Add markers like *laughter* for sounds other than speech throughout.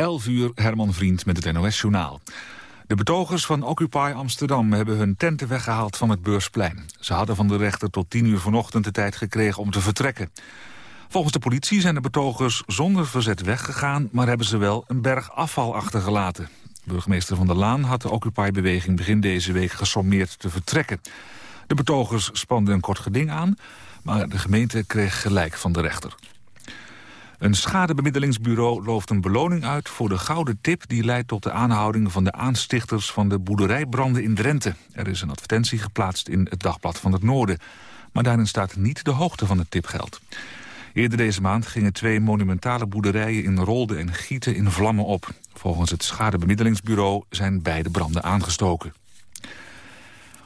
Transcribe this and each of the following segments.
11 uur, Herman Vriend met het NOS-journaal. De betogers van Occupy Amsterdam hebben hun tenten weggehaald van het Beursplein. Ze hadden van de rechter tot 10 uur vanochtend de tijd gekregen om te vertrekken. Volgens de politie zijn de betogers zonder verzet weggegaan... maar hebben ze wel een berg afval achtergelaten. Burgemeester Van der Laan had de Occupy-beweging begin deze week gesommeerd te vertrekken. De betogers spanden een kort geding aan, maar de gemeente kreeg gelijk van de rechter. Een schadebemiddelingsbureau looft een beloning uit voor de gouden tip... die leidt tot de aanhouding van de aanstichters van de boerderijbranden in Drenthe. Er is een advertentie geplaatst in het Dagblad van het Noorden. Maar daarin staat niet de hoogte van het tipgeld. Eerder deze maand gingen twee monumentale boerderijen in Rolde en Gieten in vlammen op. Volgens het schadebemiddelingsbureau zijn beide branden aangestoken.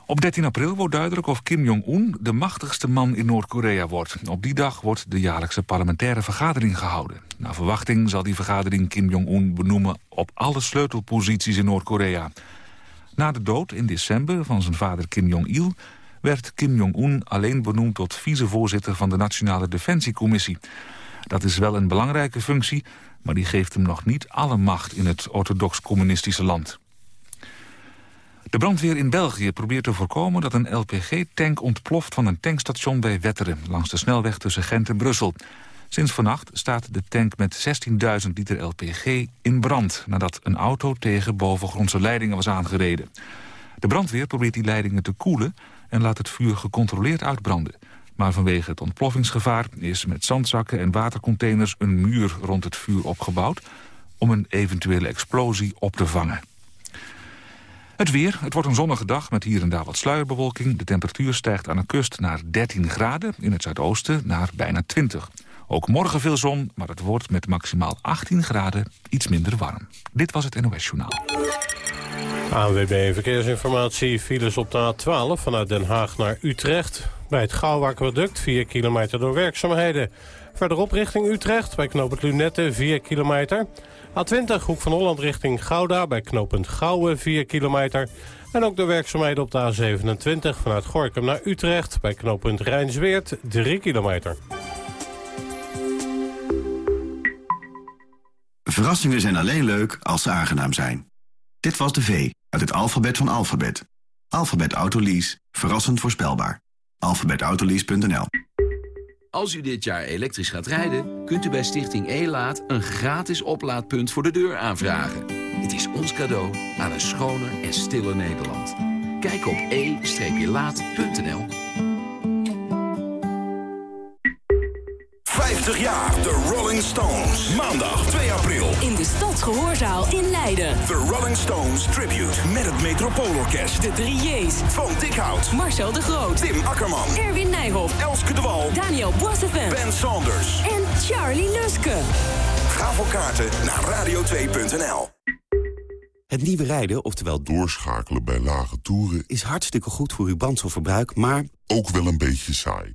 Op 13 april wordt duidelijk of Kim Jong-un de machtigste man in Noord-Korea wordt. Op die dag wordt de jaarlijkse parlementaire vergadering gehouden. Na verwachting zal die vergadering Kim Jong-un benoemen op alle sleutelposities in Noord-Korea. Na de dood in december van zijn vader Kim Jong-il werd Kim Jong-un alleen benoemd tot vicevoorzitter van de Nationale Defensiecommissie. Dat is wel een belangrijke functie, maar die geeft hem nog niet alle macht in het orthodox-communistische land. De brandweer in België probeert te voorkomen dat een LPG-tank ontploft van een tankstation bij Wetteren, langs de snelweg tussen Gent en Brussel. Sinds vannacht staat de tank met 16.000 liter LPG in brand, nadat een auto tegen bovengrondse leidingen was aangereden. De brandweer probeert die leidingen te koelen en laat het vuur gecontroleerd uitbranden. Maar vanwege het ontploffingsgevaar is met zandzakken en watercontainers een muur rond het vuur opgebouwd om een eventuele explosie op te vangen. Het weer. Het wordt een zonnige dag met hier en daar wat sluierbewolking. De temperatuur stijgt aan de kust naar 13 graden, in het zuidoosten naar bijna 20. Ook morgen veel zon, maar het wordt met maximaal 18 graden iets minder warm. Dit was het NOS Journaal. ANWB Verkeersinformatie. Files op de A12 vanuit Den Haag naar Utrecht. Bij het Gouwaquaduct 4 kilometer door werkzaamheden. Verderop richting Utrecht bij knooppunt Lunette 4 kilometer. A20 Hoek van Holland richting Gouda bij knooppunt Gouwen 4 kilometer. En ook de werkzaamheden op de A27 vanuit Gorkum naar Utrecht bij knooppunt Rijnsweert 3 kilometer. Verrassingen zijn alleen leuk als ze aangenaam zijn. Dit was de V uit het alfabet van alfabet. Alfabet Autolease. Verrassend voorspelbaar. alfabetautolease.nl Als u dit jaar elektrisch gaat rijden, kunt u bij Stichting E-Laat... een gratis oplaadpunt voor de deur aanvragen. Het is ons cadeau aan een schoner en stiller Nederland. Kijk op e-laat.nl 50 jaar de Rolling Stones. Maandag 2 april. In de Stadsgehoorzaal in Leiden. The Rolling Stones Tribute met het Metropoolorkest. De drie J's. Van Dikhout. Marcel de Groot. Tim Akkerman. Erwin Nijhoff. Elske de Wal. Daniel Boissevin. Ben Saunders. En Charlie Luske. Ga voor kaarten naar radio2.nl. Het nieuwe rijden, oftewel Doorschakelen bij lage toeren is hartstikke goed voor uw brandstofverbruik, maar... ook wel een beetje saai.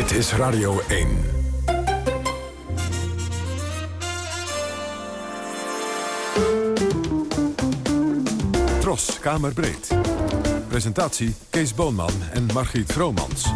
Dit is Radio 1. Tros, Kamerbreed. Presentatie Kees Boonman en Margriet Vromans.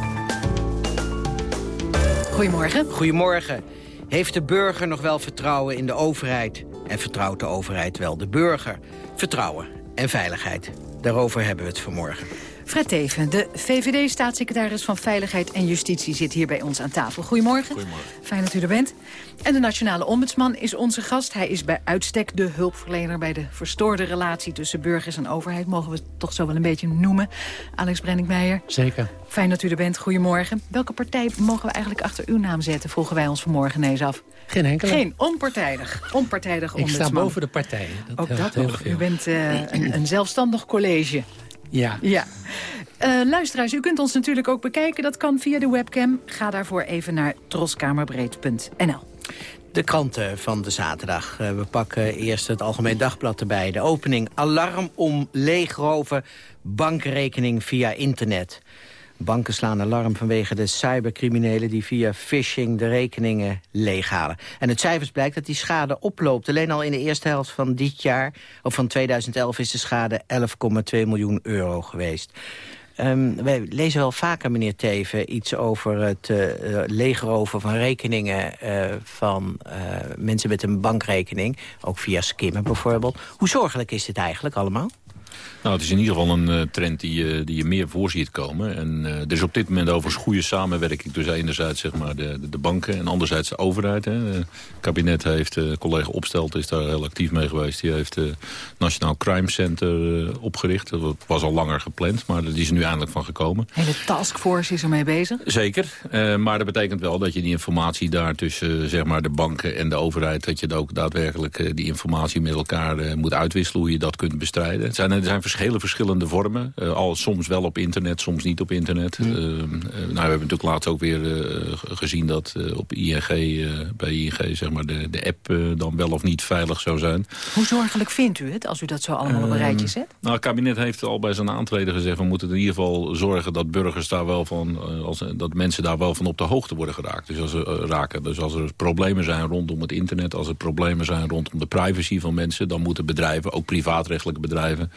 Goedemorgen. Goedemorgen. Heeft de burger nog wel vertrouwen in de overheid? En vertrouwt de overheid wel de burger? Vertrouwen en veiligheid. Daarover hebben we het vanmorgen. Fred Teven, de VVD-staatssecretaris van Veiligheid en Justitie... zit hier bij ons aan tafel. Goedemorgen. Goedemorgen. Fijn dat u er bent. En de nationale ombudsman is onze gast. Hij is bij uitstek de hulpverlener bij de verstoorde relatie... tussen burgers en overheid, mogen we het toch zo wel een beetje noemen. Alex Brenninkmeijer. Zeker. Fijn dat u er bent. Goedemorgen. Welke partij mogen we eigenlijk achter uw naam zetten, vroegen wij ons vanmorgen ineens af. Geen enkele. Geen, onpartijdig. Onpartijdig Ik ombudsman. sta boven de partijen. Dat Ook dat nog. U bent eh, een, een zelfstandig college. Ja. Ja. Eh, luisteraars, u kunt ons natuurlijk ook bekijken. Dat kan via de webcam. Ga daarvoor even naar troskamerbreed.nl. De kranten van de zaterdag. Uh, we pakken eerst het Algemeen Dagblad erbij. De opening. Alarm om leegroven bankrekening via internet. Banken slaan alarm vanwege de cybercriminelen... die via phishing de rekeningen leeghalen. En het cijfers blijkt dat die schade oploopt. Alleen al in de eerste helft van dit jaar, of van 2011... is de schade 11,2 miljoen euro geweest. Um, wij lezen wel vaker, meneer Teven, iets over het uh, leegroven van rekeningen uh, van mensen met een bankrekening. Ook via skimmen bijvoorbeeld. Hoe zorgelijk is dit eigenlijk allemaal? Nou, het is in ieder geval een uh, trend die, uh, die je meer voorziet komen. En uh, er is op dit moment overigens goede samenwerking tussen enerzijds zeg maar, de, de, de banken en anderzijds de overheid. Hè. Het kabinet heeft, collega Opstelt is daar heel actief mee geweest. Die heeft het Nationaal Crime Center opgericht. Dat was al langer gepland, maar die is er nu eindelijk van gekomen. De hele taskforce is ermee bezig? Zeker, maar dat betekent wel dat je die informatie daar tussen zeg maar, de banken en de overheid... dat je ook daadwerkelijk die informatie met elkaar moet uitwisselen... hoe je dat kunt bestrijden. Het zijn, er zijn hele verschillende vormen. Uh, al soms wel op internet, soms niet op internet. Mm. Uh, nou, we hebben natuurlijk laatst ook weer gezien dat op ING, bij ING zeg maar, de, de app dan wel of niet veilig zou zijn. Hoe zorgelijk vindt u het als u dat zo allemaal op een rijtje zet? Nou, het kabinet heeft al bij zijn aantreden gezegd... we moeten in ieder geval zorgen dat burgers daar wel van... Als, dat mensen daar wel van op de hoogte worden geraakt. Dus als er, raken. Dus als er problemen zijn rondom het internet... als er problemen zijn rondom de privacy van mensen... dan moeten bedrijven, ook privaatrechtelijke bedrijven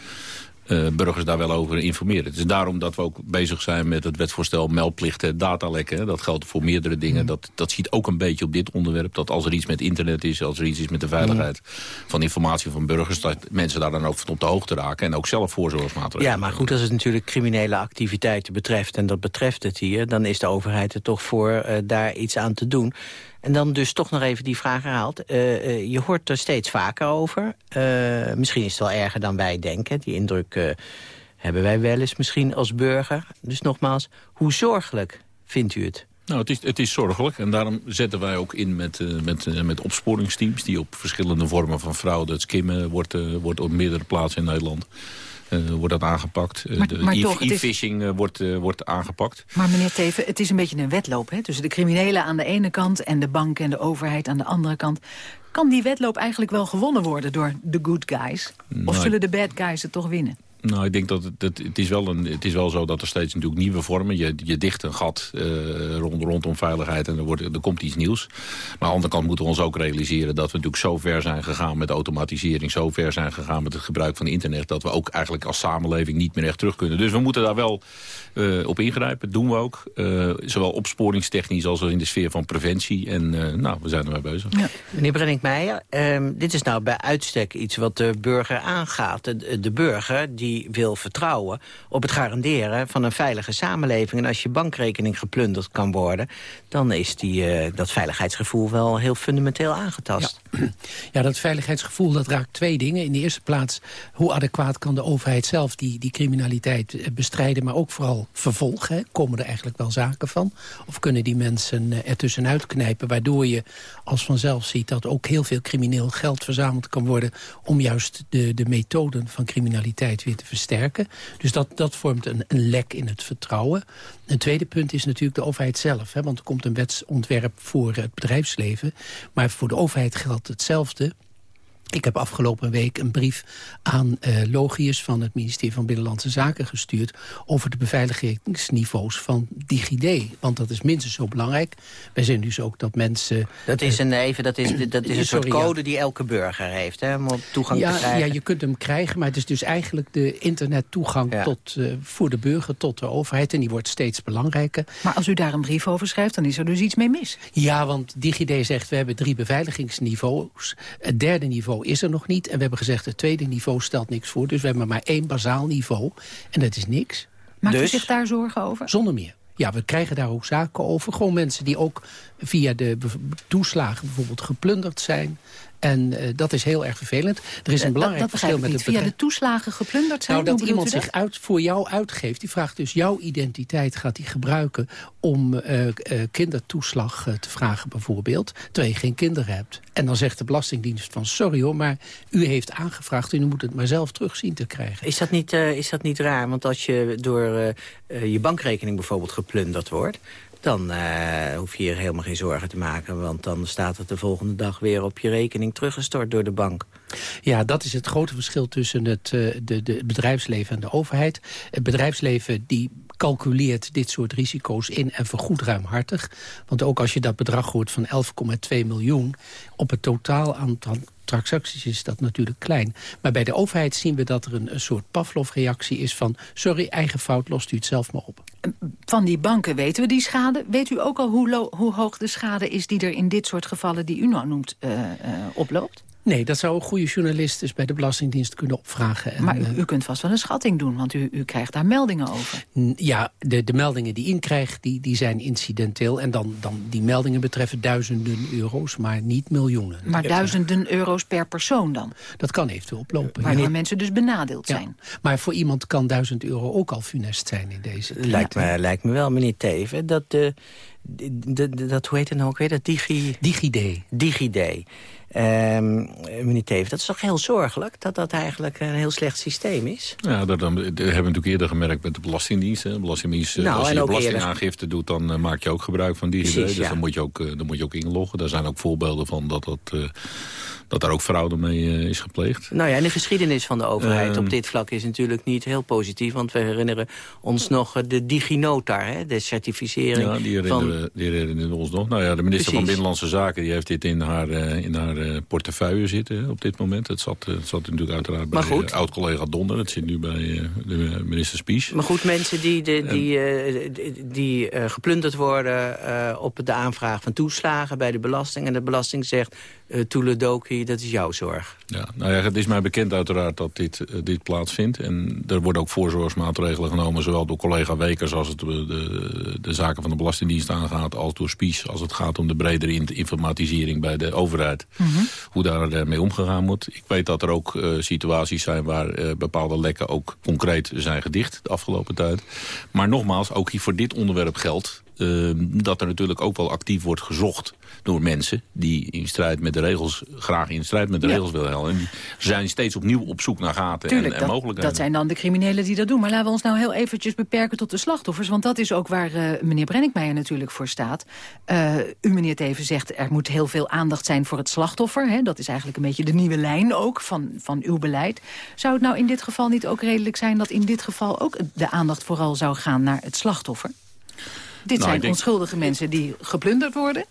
uh, burgers daar wel over informeren. Het is daarom dat we ook bezig zijn met het wetsvoorstel meldplichten, datalekken. Dat geldt voor meerdere dingen. Mm. Dat, dat ziet ook een beetje op dit onderwerp. Dat als er iets met internet is, als er iets is met de veiligheid mm. van informatie van burgers... dat mensen daar dan ook van op de hoogte raken en ook zelf voorzorgsmaatregelen. Ja, maar goed, als het natuurlijk criminele activiteiten betreft... en dat betreft het hier, dan is de overheid er toch voor uh, daar iets aan te doen. En dan dus toch nog even die vraag herhaald. Uh, uh, je hoort er steeds vaker over. Uh, misschien is het wel erger dan wij denken. Die indruk hebben wij wel eens misschien als burger. Dus nogmaals, hoe zorgelijk vindt u het? Nou, het is, het is zorgelijk en daarom zetten wij ook in met, met, met opsporingsteams... die op verschillende vormen van fraude, het skimmen, wordt, wordt op meerdere plaatsen in Nederland... Uh, wordt dat aangepakt. Maar, de e-phishing is... wordt, uh, wordt aangepakt. Maar meneer Teven, het is een beetje een wedloop hè? tussen de criminelen aan de ene kant... en de bank en de overheid aan de andere kant. Kan die wedloop eigenlijk wel gewonnen worden door de good guys? Of Nou, zullen de bad guys het toch winnen? Nou, ik denk dat het, het, is wel een, het is wel zo dat er steeds natuurlijk nieuwe vormen... je, je dicht een gat uh, rond, rondom veiligheid en er, wordt, er komt iets nieuws. Maar aan de andere kant moeten we ons ook realiseren... dat we natuurlijk zo ver zijn gegaan met automatisering... zo ver zijn gegaan met het gebruik van internet... dat we ook eigenlijk als samenleving niet meer echt terug kunnen. Dus we moeten daar wel uh, op ingrijpen. Dat doen we ook. Uh, zowel opsporingstechnisch als in de sfeer van preventie. En nou, we zijn er mee bezig. Ja. Meneer Brenninkmeijer, dit is nou bij uitstek iets wat de burger aangaat. De burger die wil vertrouwen op het garanderen van een veilige samenleving. En als je bankrekening geplunderd kan worden... dan is die, uh, dat veiligheidsgevoel wel heel fundamenteel aangetast. *clears throat* Ja. dat veiligheidsgevoel dat raakt twee dingen. In de eerste plaats, hoe adequaat kan de overheid zelf die, die criminaliteit bestrijden... maar ook vooral vervolgen. Komen er eigenlijk wel zaken van? Of kunnen die mensen er tussenuit knijpen... waardoor je als vanzelf ziet dat ook heel veel crimineel geld verzameld kan worden... om juist de, de methoden van criminaliteit weer te versterken. Dus dat, dat vormt een, een lek in het vertrouwen. Een tweede punt is natuurlijk de overheid zelf. Hè, want er komt een wetsontwerp voor het bedrijfsleven. Maar voor de overheid geldt hetzelfde. Ik heb afgelopen week een brief aan uh, Logius van het ministerie van Binnenlandse Zaken gestuurd over de beveiligingsniveaus van DigiD. Want dat is minstens zo belangrijk. Wij zien dus ook dat mensen... Dat is een, even, dat is, dat is een soort code die elke burger heeft hè, om toegang ja, te krijgen. Ja, je kunt hem krijgen, maar het is dus eigenlijk de internettoegang ja. tot, uh, voor de burger tot de overheid. En die wordt steeds belangrijker. Maar als u daar een brief over schrijft, dan is er dus iets mee mis. Ja, want DigiD zegt we hebben drie beveiligingsniveaus. Het derde niveau is er nog niet. En we hebben gezegd, het tweede niveau stelt niks voor. Dus we hebben maar één bazaal niveau. En dat is niks. Maakt dus, u zich daar zorgen over? Zonder meer. Ja, we krijgen daar ook zaken over. Gewoon mensen die ook via de toeslagen bijvoorbeeld geplunderd zijn. En uh, dat is heel erg vervelend. Er is een belangrijk dat, dat verschil met het bedrijf. Via de toeslagen geplunderd zijn? Nou, dat iemand zich uit, voor jou uitgeeft. Die vraagt dus jouw identiteit gaat hij gebruiken... om uh, uh, kindertoeslag te vragen bijvoorbeeld. Terwijl je geen kinderen hebt. En dan zegt de Belastingdienst van... sorry hoor, maar u heeft aangevraagd... en u moet het maar zelf terugzien te krijgen. Is dat niet, is dat niet raar? Want als je door je bankrekening bijvoorbeeld geplunderd wordt dan eh, hoef je hier helemaal geen zorgen te maken. Want dan staat het de volgende dag weer op je rekening teruggestort door de bank. Ja, dat is het grote verschil tussen het uh, de, de bedrijfsleven en de overheid. Het bedrijfsleven die calculeert dit soort risico's in en vergoedt ruimhartig. Want ook als je dat bedrag hoort van 11,2 miljoen... op het totaal aantal transacties is dat natuurlijk klein. Maar bij de overheid zien we dat er een, soort Pavlov-reactie is van... sorry, eigen fout, lost u het zelf maar op. Van die banken weten we die schade. Weet u ook al hoe, hoe hoog de schade is die er in dit soort gevallen... die u nou noemt, uh, uh, oploopt? Nee, dat zou een goede journalist dus bij de Belastingdienst kunnen opvragen. En, maar u, u, kunt vast wel een schatting doen, want u, u krijgt daar meldingen over. Ja, de, de meldingen die ik krijg, die, die zijn incidenteel. En dan, dan die meldingen betreffen duizenden euro's, maar niet miljoenen. Maar duizenden euro's per persoon dan? Dat kan eventueel oplopen. Waardoor ja. mensen dus benadeeld zijn. Ja. Maar voor iemand kan duizend euro ook al funest zijn in deze tijd. Lijkt me, lijkt me wel, meneer Teven, dat... De, de, de, dat, hoe heet het nou ook weer? Dat Digi... DigiD. DigiD. Um, meneer Teven, dat is toch heel zorgelijk dat dat eigenlijk een heel slecht systeem is? Ja, dat, dat hebben we natuurlijk eerder gemerkt met de Belastingdienst. Hè. Belastingdienst nou, als je belastingaangifte doet, dan uh, maak je ook gebruik van DigiD. Precies, dus ja. dan, moet je ook, uh, dan moet je ook inloggen. Daar zijn ook voorbeelden van dat dat... Uh, dat daar ook fraude mee uh, is gepleegd. Nou ja, en de geschiedenis van de overheid uh, op dit vlak is natuurlijk niet heel positief. Want we herinneren ons nog de DigiNotar, hè, de certificering. Ja, die herinneren, van... die herinneren ons nog. Nou ja, de minister Precies. van Binnenlandse Zaken die heeft dit in haar, in haar portefeuille zitten op dit moment. Het zat, het zat natuurlijk uiteraard bij oud-collega Donder. Het zit nu bij de minister Spies. Maar goed, mensen die, de, die, die, die geplunderd worden op de aanvraag van toeslagen bij de belasting. En de belasting zegt, uh, Toeledoki, dat is jouw zorg. Ja, nou ja, het is mij bekend uiteraard dat dit, uh, dit plaatsvindt. En er worden ook voorzorgsmaatregelen genomen... zowel door collega Wekers als het de, de, de zaken van de Belastingdienst aangaat... als door Spies, als het gaat om de bredere informatisering bij de overheid. Mm -hmm. Hoe daar mee omgegaan moet. Ik weet dat er ook uh, situaties zijn waar bepaalde lekken ook concreet zijn gedicht... de afgelopen tijd. Maar nogmaals, ook hier voor dit onderwerp geldt... Uh, dat er natuurlijk ook wel actief wordt gezocht door mensen... die in strijd met de regels, graag in strijd met de ja. regels willen helpen. En die zijn steeds opnieuw op zoek naar gaten Tuurlijk, en, en dat, mogelijkheden. Dat zijn dan de criminelen die dat doen. Maar laten we ons nou heel eventjes beperken tot de slachtoffers. Want dat is ook waar uh, meneer Brenninkmeijer natuurlijk voor staat. Uh, u, meneer Teven, zegt er moet heel veel aandacht zijn voor het slachtoffer. Hè? Dat is eigenlijk een beetje de nieuwe lijn ook van, van uw beleid. Zou het nou in dit geval niet ook redelijk zijn... dat in dit geval ook de aandacht vooral zou gaan naar het slachtoffer? Dit nou, zijn denk... onschuldige mensen die geplunderd worden.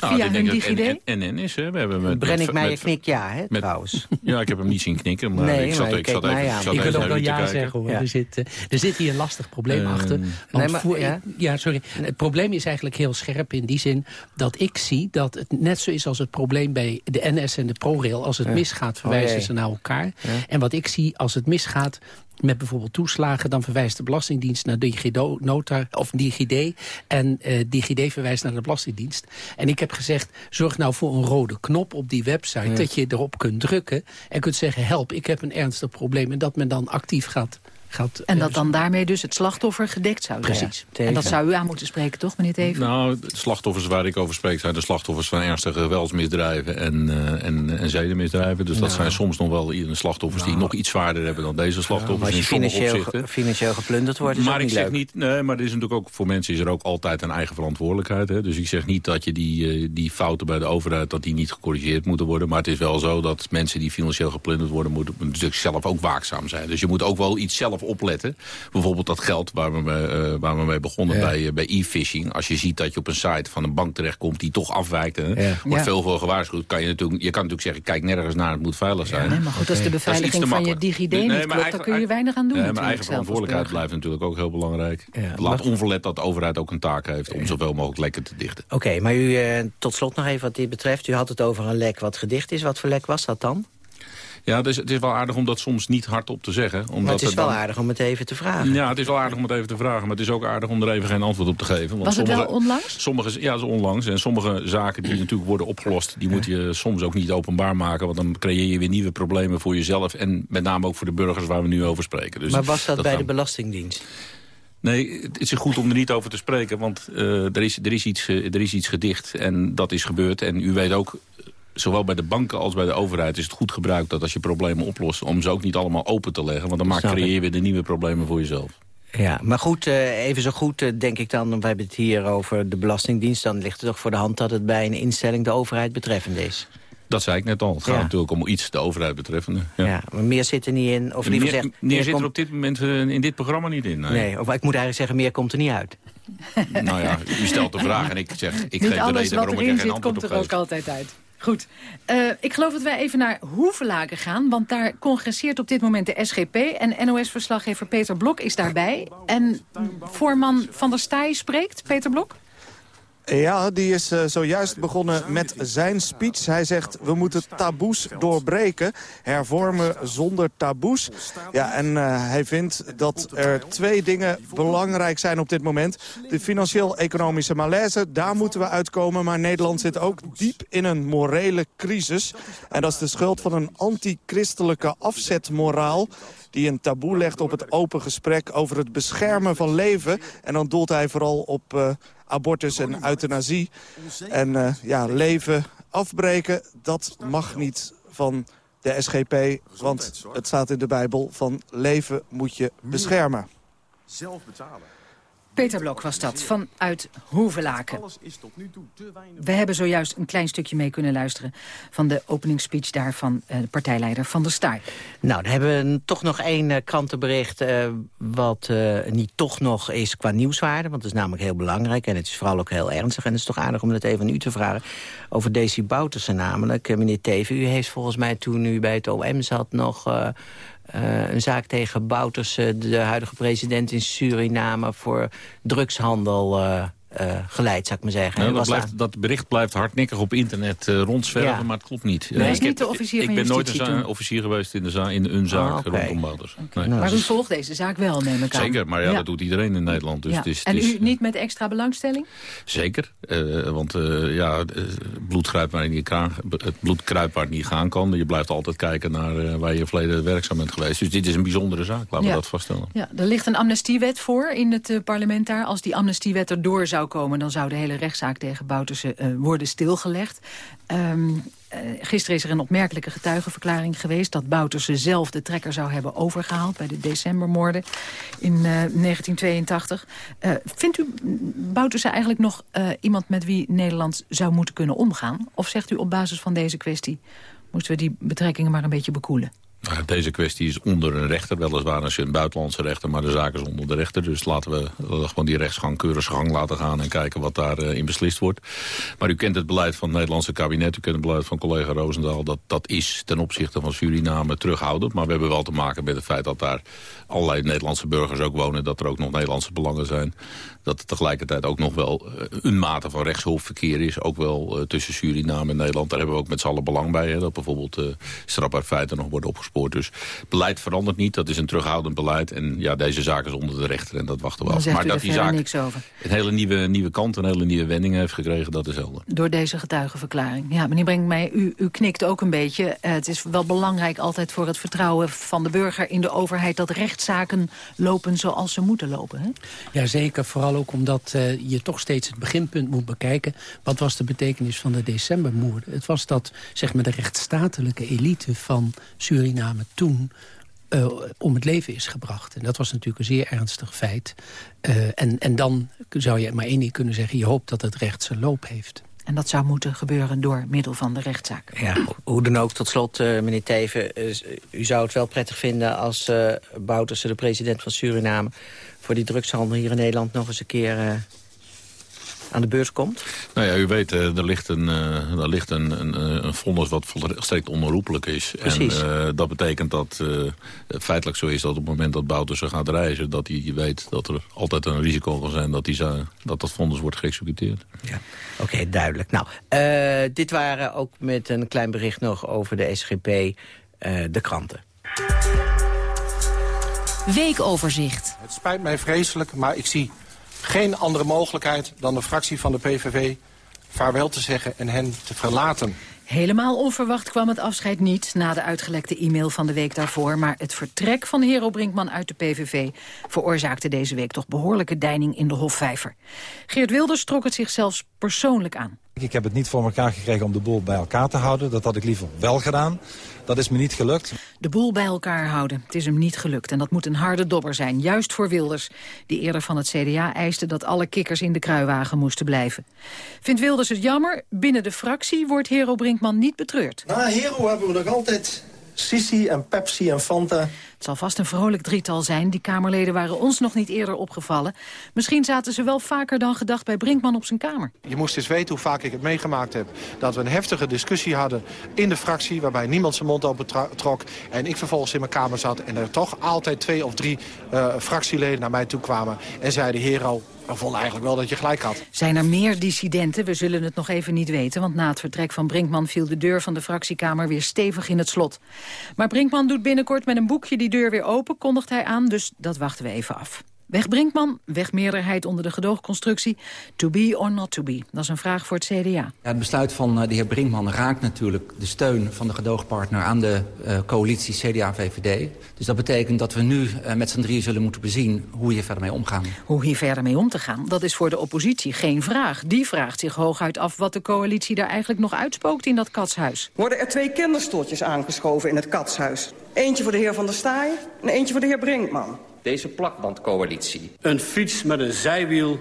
Nou, via ik denk DigiD? dat NN, is, hè. We hebben met, Brenn ik met, mij met, knik ja, hè, met, trouwens. *laughs* Ja, ik heb hem niet zien knikken, maar nee, ik zat, maar ik zat even, aan. ik zat Ik even wil ook wel ja kijken. zeggen, hoor. Ja. Er, zit, uh, er zit hier een lastig probleem Uh, achter. Want nee, maar- voor, ja. ja, sorry. Het probleem is eigenlijk heel scherp in die zin... dat ik zie dat het net zo is als het probleem bij de NS en de ProRail. Als het Ja. misgaat, verwijzen Oh, jee. ze naar elkaar. Ja. En wat ik zie, als het misgaat met bijvoorbeeld toeslagen... dan verwijst de Belastingdienst naar DigiD, Nota, of DigiD... en eh, DigiD verwijst naar de Belastingdienst. En ik heb gezegd, zorg nou voor een rode knop op die website... Ja. dat je erop kunt drukken en kunt zeggen... help, ik heb een ernstig probleem. En dat men dan actief gaat... gaat En dat eh, dan daarmee dus het slachtoffer gedekt zou zijn. Precies. En dat zou u aan moeten spreken, toch, meneer Teven? Nou, de slachtoffers waar ik over spreek zijn de slachtoffers van ernstige geweldsmisdrijven en, eh, en, en zedenmisdrijven. Dus dat Nou. zijn soms nog wel slachtoffers die nog iets zwaarder hebben dan deze Maar slachtoffers als je in sommige financieel, opzichten. ge- financieel geplunderd wordt, is Maar ook ik niet zeg leuk. niet, nee, maar er is natuurlijk ook voor mensen is er ook altijd een eigen verantwoordelijkheid. Hè? Dus ik zeg niet dat je die, eh, die fouten bij de overheid dat die niet gecorrigeerd moeten worden. Maar het is wel zo dat mensen die financieel geplunderd worden, moeten natuurlijk zelf ook waakzaam zijn. Dus je moet ook wel iets zelf opletten. Bijvoorbeeld dat geld waar we mee, eh, waar we mee begonnen Ja. bij, eh, bij e-phishing. Als je ziet dat je op een site van een bank terechtkomt die toch afwijkt. Hè, Ja. wordt Ja. veel voor gewaarschuwd. Kan je, natuurlijk, je kan natuurlijk zeggen, kijk nergens naar, het moet veilig zijn. Nee, maar goed, als de Dat is beveiliging van je. DigiD Nee, niet maar klopt... dan kun je weinig aan doen Nee, maar natuurlijk eigen zelf verantwoordelijkheid blijft natuurlijk ook heel belangrijk. Ja, Laat onverlet dat de overheid ook een taak heeft om zoveel mogelijk lekken te dichten. Oké, maar u, eh, tot slot nog even wat dit betreft. U had het over een lek wat gedicht is. Wat voor lek was dat dan? Ja, dus het is wel aardig om dat soms niet hardop te zeggen. Omdat Maar het is wel dan- aardig om het even te vragen. Ja, het is wel aardig om het even te vragen. Maar het is ook aardig om er even geen antwoord op te geven. Want Was het sommige, wel onlangs? Sommige, ja, onlangs. En sommige zaken die natuurlijk worden opgelost... die moet je soms ook niet openbaar maken. Want dan creëer je weer nieuwe problemen voor jezelf... en met name ook voor de burgers waar we nu over spreken. Dus maar was dat, bij gaan- de Belastingdienst? Nee, het is goed om er niet over te spreken. Want eh, er, is, er, is iets, eh, er is iets gedicht en dat is gebeurd. En u weet ook, zowel bij de banken als bij de overheid... is het goed gebruikt dat als je problemen oplost... om ze ook niet allemaal open te leggen. Want dan maak, creëer je weer de nieuwe problemen voor jezelf. Ja, maar goed, uh, even zo goed uh, denk ik dan... we hebben het hier over de Belastingdienst... dan ligt het toch voor de hand dat het bij een instelling de overheid betreffend is. Dat zei ik net al. Het gaat Ja. natuurlijk om iets de overheid betreffende. Ja. Ja, maar meer zit er niet in. Of liever meer, gezegd, meer zit er komt- op dit moment eh, in dit programma niet in. Nee. Nee, of ik moet eigenlijk zeggen, meer komt er niet uit. Nou ja, u stelt de vraag en ik zeg, ik Niet geef de reden waarom ik er geen zit, antwoord komt op er ook geef. altijd uit. Goed. Eh, ik geloof dat wij even naar Hoevelaken gaan. Want daar congresseert op dit moment de SGP. En NOS-verslaggever Peter Blok is daarbij. En voorman Van der Staaij spreekt. Peter Blok? Ja, die is eh, zojuist begonnen met zijn speech. Hij zegt, we moeten taboes doorbreken. Hervormen zonder taboes. Ja, en eh, hij vindt dat er twee dingen belangrijk zijn op dit moment. De financieel-economische malaise, daar moeten we uitkomen. Maar Nederland zit ook diep in een morele crisis. En dat is de schuld van een antichristelijke afzetmoraal die een taboe legt op het open gesprek over het beschermen van leven. En dan doelt hij vooral op eh, abortus en euthanasie. En eh, ja, leven afbreken, dat mag niet van de SGP. Want het staat in de Bijbel van leven moet je beschermen. Zelf betalen. Peter Blok was dat, vanuit Hoevelaken. We hebben zojuist een klein stukje mee kunnen luisteren... van de openingsspeech daar van eh, de partijleider Van der Staaij. Nou, dan hebben we toch nog één eh, krantenbericht... eh, wat eh, niet toch nog is qua nieuwswaarde. Want het is namelijk heel belangrijk en het is vooral ook heel ernstig. En het is toch aardig om het even aan u te vragen. Over Desi Boutersen namelijk. Meneer Teven, u heeft volgens mij toen u bij het OM zat... nog eh, eh, een zaak tegen Boutersen, de huidige president in Suriname... voor drugshandel eh, geleid, zou ik maar zeggen. Nou, dat, blijft, dat bericht blijft hardnekkig op internet eh rondzwerven, Ja. maar het klopt niet. Nee, Eh, hij is ik niet heb- de officier Ik van ben nooit een officier geweest in, de za in een zaak Ah, rondom Bouders. Nee. Maar u volgt deze zaak wel, neem ik aan. Zeker, maar ja, dat doet iedereen in Nederland. Dus Ja. het is, het en is, u niet met extra belangstelling? Zeker, eh, want eh, ja, eh, bloed kruipt waar niet kraan- het bloed kruipt waar het niet gaan kan. Je blijft altijd kijken naar eh, waar je verleden werkzaam bent geweest. Dus dit is een bijzondere zaak, laten Ja. we dat vaststellen. Ja, er ligt een amnestiewet voor in het eh, parlement daar. Als die amnestiewet erdoor zou komen... dan zou de hele rechtszaak tegen Boutersen eh, worden stilgelegd. Ehm, eh, gisteren is er een opmerkelijke getuigenverklaring geweest... dat Boutersen zelf de trekker zou hebben overgehaald... bij de decembermoorden in eh, 1982. Eh, vindt u Boutersen eigenlijk nog iemand met wie Nederland zou moeten kunnen omgaan? Of zegt u op basis van deze kwestie... moeten we die betrekkingen maar een beetje bekoelen? Nou, Deze kwestie is onder een rechter, weliswaar als je een buitenlandse rechter, maar de zaak is onder de rechter. Dus laten we eh, gewoon die rechtsgang keurig gang laten gaan en kijken wat daarin in beslist wordt. Maar u kent het beleid van het Nederlandse kabinet, u kent het beleid van collega Roosendaal. Dat, dat is ten opzichte van Suriname terughoudend. Maar we hebben wel te maken met het feit dat daar allerlei Nederlandse burgers ook wonen. Dat er ook nog Nederlandse belangen zijn. Dat er tegelijkertijd ook nog wel eh, een mate van rechtshofverkeer is. Ook wel eh, tussen Suriname en Nederland. Daar hebben we ook met z'n allen belang bij. Hè, dat bijvoorbeeld eh strafbaar feiten nog worden opgespoord. Dus beleid verandert niet. Dat is een terughoudend beleid. En ja, deze zaak is onder de rechter en dat wachten we Dan af. zegt Maar u dat die zaak niks over. een hele nieuwe, nieuwe kant, een hele nieuwe wending heeft gekregen, dat is helder. Door deze getuigenverklaring. Ja, meneer Brinkmeijer, u, u knikt ook een beetje. Het is wel belangrijk altijd voor het vertrouwen van de burger in de overheid... dat rechtszaken lopen zoals ze moeten lopen. Hè? Jazeker, vooral ook omdat eh, je toch steeds het beginpunt moet bekijken. Wat was de betekenis van de decembermoorden? Het was dat zeg maar, de rechtsstatelijke elite van Suriname toen... eh, om het leven is gebracht. En dat was natuurlijk een zeer ernstig feit. Eh, en, en dan zou je maar één ding kunnen zeggen... je hoopt dat het recht zijn loop heeft. En dat zou moeten gebeuren door middel van de rechtszaak. Ja, hoe dan ook, tot slot, eh, meneer Teven. u zou het wel prettig vinden als eh Bouterse, de president van Suriname... voor die drugshandel hier in Nederland nog eens een keer eh, aan de beurs komt? Nou ja, u weet, eh, er ligt een, eh, er ligt een, een, een vonnis wat volstrekt onherroepelijk is. Precies. En dat betekent dat het feitelijk zo is dat op het moment dat Bouterse gaat reizen... dat hij weet dat er altijd een risico kan zijn dat, die, dat dat vonnis wordt geëxecuteerd. Oké, duidelijk. Nou, dit waren ook met een klein bericht nog over de SGP, de kranten. Weekoverzicht. Het spijt mij vreselijk, maar ik zie geen andere mogelijkheid dan de fractie van de PVV vaarwel te zeggen en hen te verlaten. Helemaal onverwacht kwam het afscheid niet na de uitgelekte e-mail van de week daarvoor. Maar het vertrek van Hero Brinkman uit de PVV veroorzaakte deze week toch behoorlijke deining in de Hofvijver. Geert Wilders trok het zich zelfs persoonlijk aan. Ik heb het niet voor elkaar gekregen om de boel bij elkaar te houden. Dat had ik liever wel gedaan. Dat is me niet gelukt. De boel bij elkaar houden. Het is hem niet gelukt en dat moet een harde dobber zijn. Juist voor Wilders, die eerder van het CDA eiste... dat alle kikkers in de kruiwagen moesten blijven. Vindt Wilders het jammer? Binnen de fractie wordt Hero Brinkman niet betreurd. Na Hero hebben we nog altijd Sisi en Pepsi en Fanta. Het zal vast een vrolijk drietal zijn. Die Kamerleden waren ons nog niet eerder opgevallen. Misschien zaten ze wel vaker dan gedacht bij Brinkman op zijn kamer. Je moest eens weten hoe vaak ik het meegemaakt heb. Dat we een heftige discussie hadden in de fractie... waarbij niemand zijn mond open trok. En ik vervolgens in mijn kamer zat. En er toch altijd twee of drie uh, fractieleden naar mij toe kwamen. En zeiden, Hero, we vonden eigenlijk wel dat je gelijk had. Zijn er meer dissidenten? We zullen het nog even niet weten... want na het vertrek van Brinkman viel de deur van de fractiekamer weer stevig in het slot. Maar Brinkman doet binnenkort met een boekje die deur weer open, kondigt hij aan, dus dat wachten we even af. Weg Brinkman, weg meerderheid onder de gedoogconstructie. To be or not to be? Dat is een vraag voor het CDA. Ja, het besluit van uh, de heer Brinkman raakt natuurlijk de steun van de gedoogpartner... aan de uh, coalitie CDA-VVD. Dus dat betekent dat we nu uh, met z'n drieën zullen moeten bezien... hoe hier verder mee omgaan. Hoe hier verder mee om te gaan, dat is voor de oppositie geen vraag. Die vraagt zich hooguit af wat de coalitie daar eigenlijk nog uitspookt in dat katshuis. Worden er twee kinderstoeltjes aangeschoven in het katshuis? Eentje voor de heer Van der Staaij en eentje voor de heer Brinkman deze plakbandcoalitie. Een fiets met een zijwiel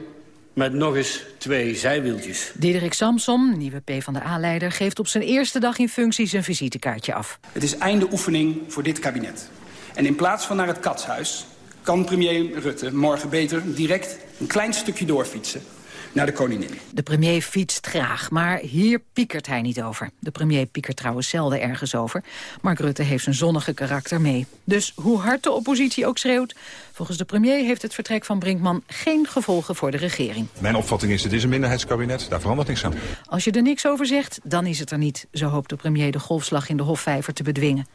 met nog eens twee zijwieltjes. Diederik Samsom, nieuwe PvdA-leider, geeft op zijn eerste dag in functie zijn visitekaartje af. Het is einde oefening voor dit kabinet. En in plaats van naar het katshuis kan premier Rutte morgen beter direct een klein stukje doorfietsen naar de koningin. De premier fietst graag, maar hier piekert hij niet over. De premier piekert trouwens zelden ergens over. Mark Rutte heeft zijn zonnige karakter mee. Dus hoe hard de oppositie ook schreeuwt... volgens de premier heeft het vertrek van Brinkman geen gevolgen voor de regering. Mijn opvatting is, het is een minderheidskabinet. Daar verandert niks aan. Als je er niks over zegt, dan is het er niet. Zo hoopt de premier de golfslag in de Hofvijver te bedwingen.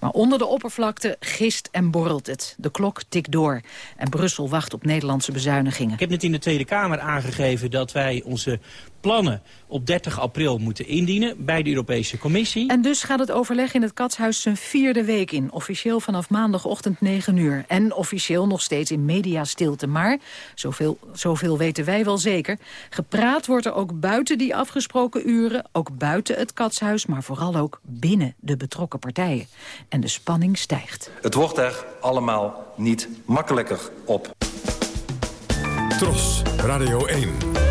Maar onder de oppervlakte gist en borrelt het. De klok tikt door. En Brussel wacht op Nederlandse bezuinigingen. Ik heb net in de Tweede Kamer aangegeven dat wij onze plannen op 30 april moeten indienen bij de Europese Commissie. En dus gaat het overleg in het Katshuis zijn vierde week in. Officieel vanaf maandagochtend 9 uur. En officieel nog steeds in mediastilte. Maar, zoveel, zoveel weten wij wel zeker... gepraat wordt er ook buiten die afgesproken uren... ook buiten het Katshuis, maar vooral ook binnen de betrokken partijen. En de spanning stijgt. Het wordt er allemaal niet makkelijker op. Tros, Radio 1.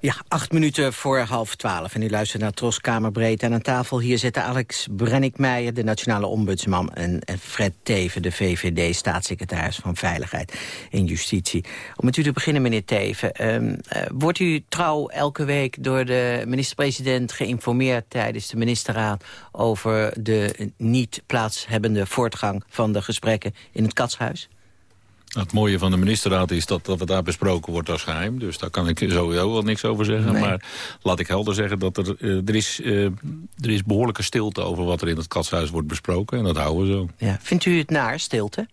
Ja, acht minuten voor half twaalf. En u luistert naar Tros Kamerbreed. En aan tafel hier zitten Alex Brennickmeijer, de nationale ombudsman... en Fred Teven, de VVD-staatssecretaris van Veiligheid en Justitie. Om met u te beginnen, meneer Teven. Um, uh, wordt u trouw elke week door de minister-president geïnformeerd... tijdens de ministerraad over de niet plaatshebbende voortgang... van de gesprekken in het Katshuis? Het mooie van de ministerraad is dat, dat wat daar besproken wordt als geheim. Dus daar kan ik sowieso wel niks over zeggen. Nee. Maar laat ik helder zeggen dat er, uh, er, is, uh, er is behoorlijke stilte over wat er in het katshuis wordt besproken. En dat houden we zo. Ja. Vindt u het naar, stilte?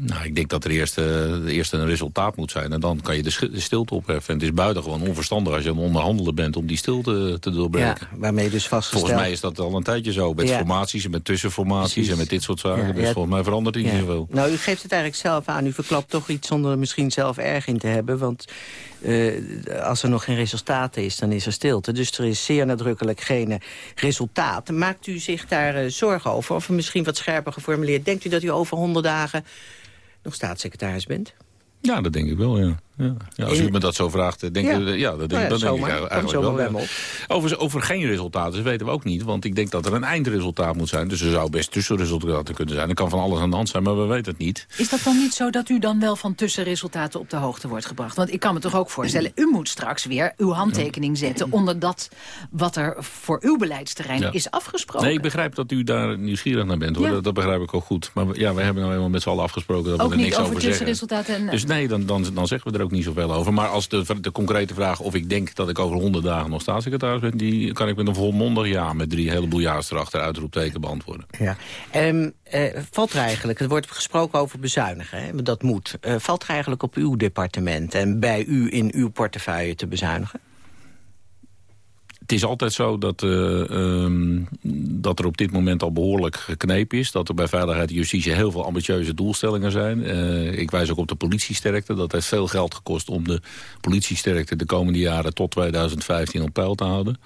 Nou, ik denk dat er eerst, uh, eerst een resultaat moet zijn. En dan kan je de, de stilte opheffen. En het is buitengewoon onverstandig als je aan het onderhandelen bent... om die stilte te doorbreken. Ja, waarmee dus vastgesteld... Volgens mij is dat al een tijdje zo. Met ja. formaties en met tussenformaties Precies. en met dit soort zaken. Ja, dus volgens mij verandert het niet zoveel. Nou, u geeft het eigenlijk zelf aan. U verklapt toch iets zonder er misschien zelf erg in te hebben. Want uh, als er nog geen resultaat is, dan is er stilte. Dus er is zeer nadrukkelijk geen resultaat. Maakt u zich daar uh, zorgen over? Of misschien wat scherper geformuleerd. Denkt u dat u over honderd dagen nog staatssecretaris bent? Ja, dat denk ik wel, ja. Ja. ja als u me dat zo vraagt, denk, ja. ja, dat denk, nou ja, dat denk ik eigenlijk wel. Over, over geen resultaten weten we ook niet. Want ik denk dat er een eindresultaat moet zijn. Dus er zou best tussenresultaten kunnen zijn. Er kan van alles aan de hand zijn, maar we weten het niet. Is dat dan niet zo dat u dan wel van tussenresultaten op de hoogte wordt gebracht? Want ik kan me toch ook voorstellen, u moet straks weer uw handtekening zetten... onder dat wat er voor uw beleidsterrein is afgesproken. Nee, ik begrijp dat u daar nieuwsgierig naar bent. hoor. Dat, dat, begrijp ik ook goed. Maar ja, wij hebben nou eenmaal met z'n allen afgesproken dat ook we er niks over, over zeggen. En, dus nee, dan, dan, dan zeggen we er ook niet zoveel over. Maar als de, de concrete vraag of ik denk dat ik over honderd dagen nog staatssecretaris ben... die kan ik met een volmondig ja met drie heleboel ja's erachter uitroepteken beantwoorden. Ja. Um, valt er eigenlijk, er wordt gesproken over bezuinigen, hè, dat moet. Uh, valt er eigenlijk op uw departement en bij u in uw portefeuille te bezuinigen? Het is altijd zo dat, uh, um, dat er op dit moment al behoorlijk geknepen is. Dat er bij Veiligheid en Justitie heel veel ambitieuze doelstellingen zijn. Uh, ik wijs ook op de politiesterkte. Dat heeft veel geld gekost om de politiesterkte de komende jaren tot 2015 op peil te houden.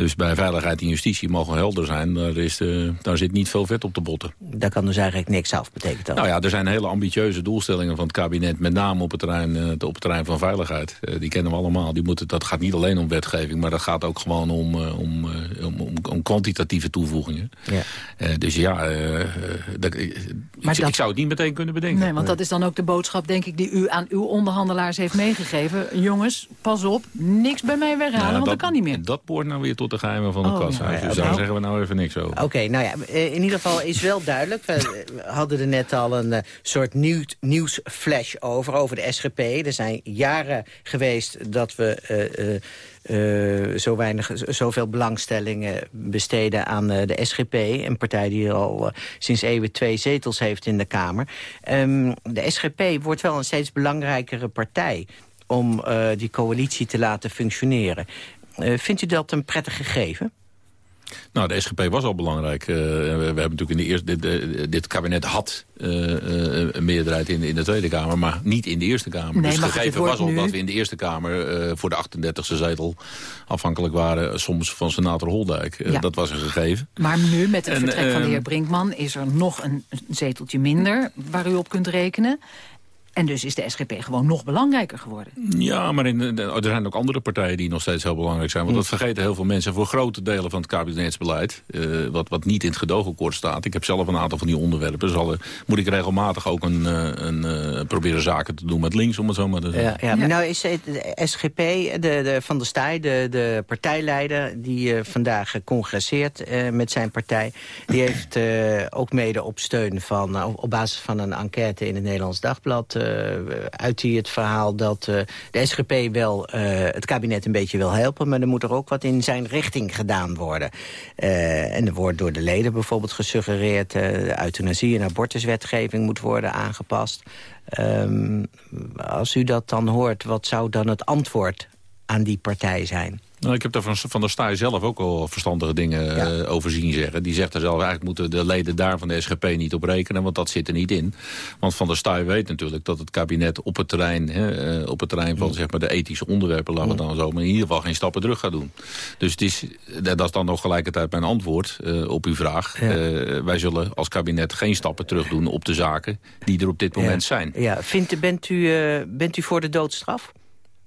Dus bij veiligheid en justitie mogen helder zijn. Daar, is de, daar zit niet veel vet op de botten. Daar kan dus eigenlijk niks af, betekent dat? Nou ja, er zijn hele ambitieuze doelstellingen van het kabinet. Met name op het terrein, uh, op het terrein van veiligheid. Uh, die kennen we allemaal. Die moeten, dat gaat niet alleen om wetgeving. Maar dat gaat ook gewoon om, uh, om, om, om, kwantitatieve toevoegingen. Ja. dus ja, dat, ik, ik, zou het niet meteen kunnen bedenken. Nee, want dat is dan ook de boodschap, denk ik, die u aan uw onderhandelaars heeft meegegeven. Jongens, pas op, niks bij mij weghalen, nou, want dat, dat kan niet meer. Dat boort nou weer tot de geheimen van de oh, kashuis. Ja, dus daar zeggen we nou even niks over. Oké, nou ja, eh, in ieder geval is wel duidelijk. We hadden er net al een uh, soort nieuw, nieuwsflash over, over de SGP. Er zijn jaren geweest dat we... Uh, zo weinig, zoveel belangstelling besteden aan de SGP. Een partij die al sinds eeuwen twee zetels heeft in de Kamer. Um, de SGP wordt wel een steeds belangrijkere partij om die coalitie te laten functioneren. Uh, vindt u dat een prettig gegeven? Nou, de SGP was al belangrijk. Uh, we hebben natuurlijk in de eerste, dit, dit kabinet had uh, een meerderheid in, in de Tweede Kamer, maar niet in de Eerste Kamer. Nee, dus het gegeven was al nu... dat we in de Eerste Kamer uh, voor de 38e zetel afhankelijk waren, soms van senator Holdijk. Ja. Dat was een gegeven. Maar nu, met het en, vertrek van de heer Brinkman, is er nog een zeteltje minder waar u op kunt rekenen. En dus is de SGP gewoon nog belangrijker geworden. Ja, maar in, er zijn ook andere partijen die nog steeds heel belangrijk zijn. Want dat vergeten heel veel mensen voor grote delen van het kabinetsbeleid. Uh, wat, wat niet in het gedoogakkoord staat. Ik heb zelf een aantal van die onderwerpen. Dus al, moet ik regelmatig ook een, eh, een, uh, proberen zaken te doen met links, om het zo maar te zeggen. Ja, ja, maar nou is de SGP, de, de, Van der Staaij, de, de partijleider... die vandaag congresseert met zijn partij... die heeft ook mede op steun van, op basis van een enquête in het Nederlands Dagblad uh, uit hij het verhaal dat uh, de SGP wel uh, het kabinet een beetje wil helpen... maar er moet er ook wat in zijn richting gedaan worden. en er wordt door de leden bijvoorbeeld gesuggereerd... euthanasie en abortuswetgeving moet worden aangepast. Um, als u dat dan hoort, wat zou dan het antwoord aan die partij zijn? Nou, ik heb daar van, van der Staaij zelf ook al verstandige dingen ja. uh, over zien zeggen. Die zegt er zelf, eigenlijk moeten de leden daar van de SGP niet op rekenen, want dat zit er niet in. Want van der Staaij weet natuurlijk dat het kabinet op het terrein, hè, uh, op het terrein van zeg maar, de ethische onderwerpen, laten we dan zo, maar in ieder geval geen stappen terug gaat doen. Dus het is, dat is dan nog gelijkertijd mijn antwoord uh, op uw vraag. Ja. wij zullen als kabinet geen stappen terug doen op de zaken die er op dit moment zijn. Ja. Vindt, bent, u, bent u voor de doodstraf?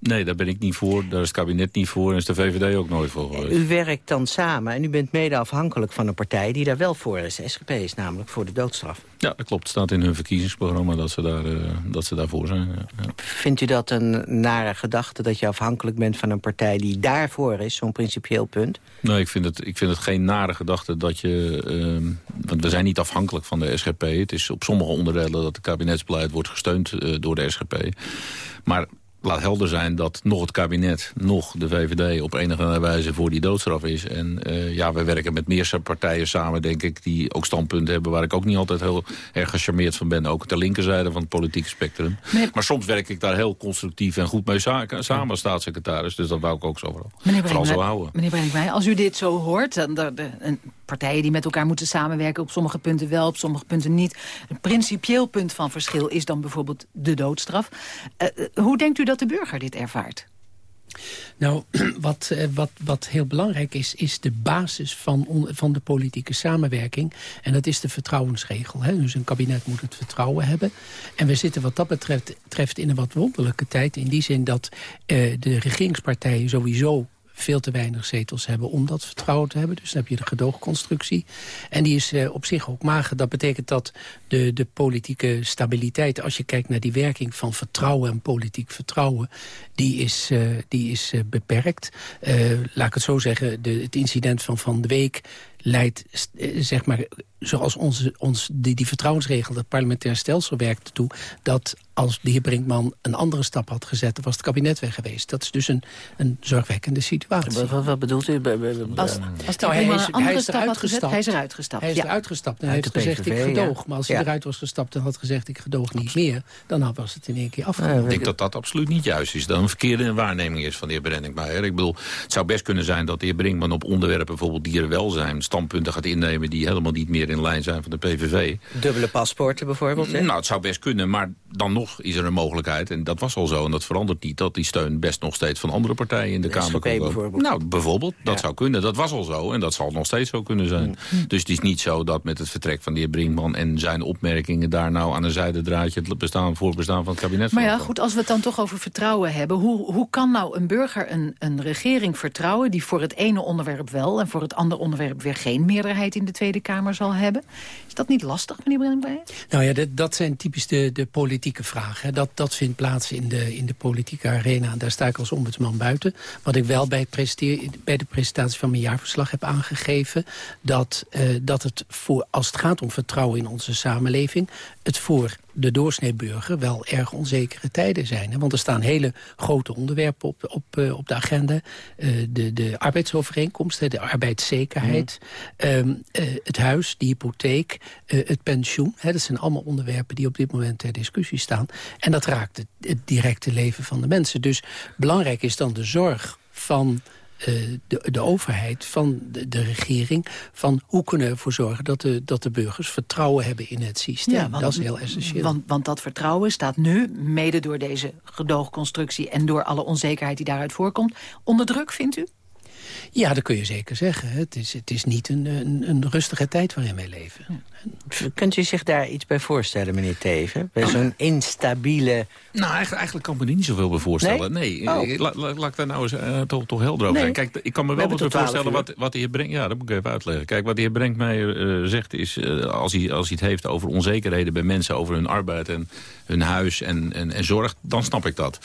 Nee, daar ben ik niet voor. Daar is het kabinet niet voor en is de VVD ook nooit voor geweest. U werkt dan samen en u bent mede afhankelijk van een partij die daar wel voor is. De SGP is namelijk voor de doodstraf. Ja, dat klopt. Het staat in hun verkiezingsprogramma dat ze, daar, uh, dat ze daarvoor zijn. Ja. Vindt u dat een nare gedachte dat je afhankelijk bent van een partij die daarvoor is, zo'n principieel punt? Nee, ik vind het, ik vind het geen nare gedachte dat je... Uh, want we zijn niet afhankelijk van de SGP. Het is op sommige onderdelen dat het kabinetsbeleid wordt gesteund uh, door de SGP. Maar laat helder zijn dat nog het kabinet, nog de VVD... op enige wijze voor die doodstraf is. En uh, ja, we werken met meer partijen samen, denk ik... die ook standpunten hebben waar ik ook niet altijd heel erg gecharmeerd van ben. Ook ter linkerzijde van het politieke spectrum. Nee. Maar soms werk ik daar heel constructief en goed mee samen als staatssecretaris. Dus dat wou ik ook zo vooral, zo houden. Meneer Brinkmeijer, als u dit zo hoort... Dan, de, de, een partijen die met elkaar moeten samenwerken... op sommige punten wel, op sommige punten niet. Een principieel punt van verschil is dan bijvoorbeeld de doodstraf. Uh, hoe denkt u dat de burger dit ervaart? Nou, *clears throat* wat, wat, wat heel belangrijk is, is de basis van, van de politieke samenwerking. En dat is de vertrouwensregel. Hè? Dus een kabinet moet het vertrouwen hebben. En we zitten wat dat betreft, in een wat wonderlijke tijd. In die zin dat uh, de regeringspartijen sowieso veel te weinig zetels hebben om dat vertrouwen te hebben. Dus dan heb je de gedoogconstructie. En die is uh, op zich ook mager. Dat betekent dat de, de politieke stabiliteit... als je kijkt naar die werking van vertrouwen en politiek vertrouwen... die is, uh, die is uh, beperkt. laat ik het zo zeggen, de, het incident van Van de Week leidt, eh, zeg maar, zoals onze, ons, die, die vertrouwensregel, het parlementair stelsel werkt ertoe... dat als de heer Brinkman een andere stap had gezet... dan was het kabinet weg geweest. Dat is dus een, een zorgwekkende situatie. Wat, wat, wat bedoelt u? Als, als nou, hij, is, een andere stap had gezet, hij is eruit gestapt. Hij is eruit gestapt en hij heeft gezegd, ik gedoog. Maar als hij eruit was gestapt en had gezegd, ik gedoog niet meer... dan was het in één keer afgelopen. ik denk dat dat absoluut niet juist is. Dat een verkeerde waarneming is van de heer Brenninkmeijer. Ik bedoel, het zou best kunnen zijn dat de heer Brinkman op onderwerpen... bijvoorbeeld dierenwelzijn, standpunten gaat innemen... die helemaal niet meer in lijn zijn van de PVV. Dubbele paspoorten bijvoorbeeld? Hè? Nou, het zou best kunnen, maar dan nog is er een mogelijkheid... en dat was al zo en dat verandert niet... dat die steun best nog steeds van andere partijen in de, de Kamer komt. bijvoorbeeld? Nou, bijvoorbeeld, dat zou kunnen. Dat was al zo en dat zal nog steeds zo kunnen zijn. Mm. Dus het is niet zo dat met het vertrek van de heer Brinkman... en zijn opmerkingen daar nou aan een zijdendraadje... het bestaan, voorbestaan van het kabinet Maar ja, goed, als we het dan toch over vertrouwen hebben... hoe, hoe kan nou een burger een, een regering vertrouwen... die voor het ene onderwerp wel en voor het andere onderwerp weer geen meerderheid in de Tweede Kamer zal hebben? Is dat niet lastig, meneer Brenninkmeijer? Nou ja, dat, dat zijn typisch de, de politieke vragen. Dat, dat vindt plaats in de, in de politieke arena. En daar sta ik als ombudsman buiten. Wat ik wel bij, bij de presentatie van mijn jaarverslag heb aangegeven... dat, eh, dat het voor, als het gaat om vertrouwen in onze samenleving... het voor de doorsneeburger wel erg onzekere tijden zijn. Hè? Want er staan hele grote onderwerpen op, op, eh, op de agenda. Eh, de, de arbeidsovereenkomst, hè, de arbeidszekerheid, ehm, eh, het huis, de hypotheek, het pensioen. Hè? Dat zijn allemaal onderwerpen die op dit moment ter discussie staan. En dat raakt het, het directe leven van de mensen. Dus belangrijk is dan de zorg van de, de overheid, van de, de regering... van hoe kunnen we ervoor zorgen dat de, dat de burgers vertrouwen hebben in het systeem. dat is heel essentieel. Want, want dat vertrouwen staat nu, mede door deze gedoogconstructie... en door alle onzekerheid die daaruit voorkomt, onder druk, vindt u? Ja, dat kun je zeker zeggen. Het is, het is niet een, een, een rustige tijd waarin wij leven. Kunt u zich daar iets bij voorstellen, meneer Teven? Bij zo'n instabiele... Nou, eigenlijk, eigenlijk kan ik me er niet zoveel bij voorstellen. Nee, Oh. eh, la- la- laat ik daar nou eens eh, toch, toch helder over Nee. zijn. Kijk, ik kan me We wel wat bij voorstellen 12 wat, wat de heer Brink... Ja, dat moet ik even uitleggen. Kijk, wat de heer Brenkmeijer eh zegt is... eh, als, hij, als hij het heeft over onzekerheden bij mensen... over hun arbeid en hun huis en, en, en zorg, dan snap ik dat.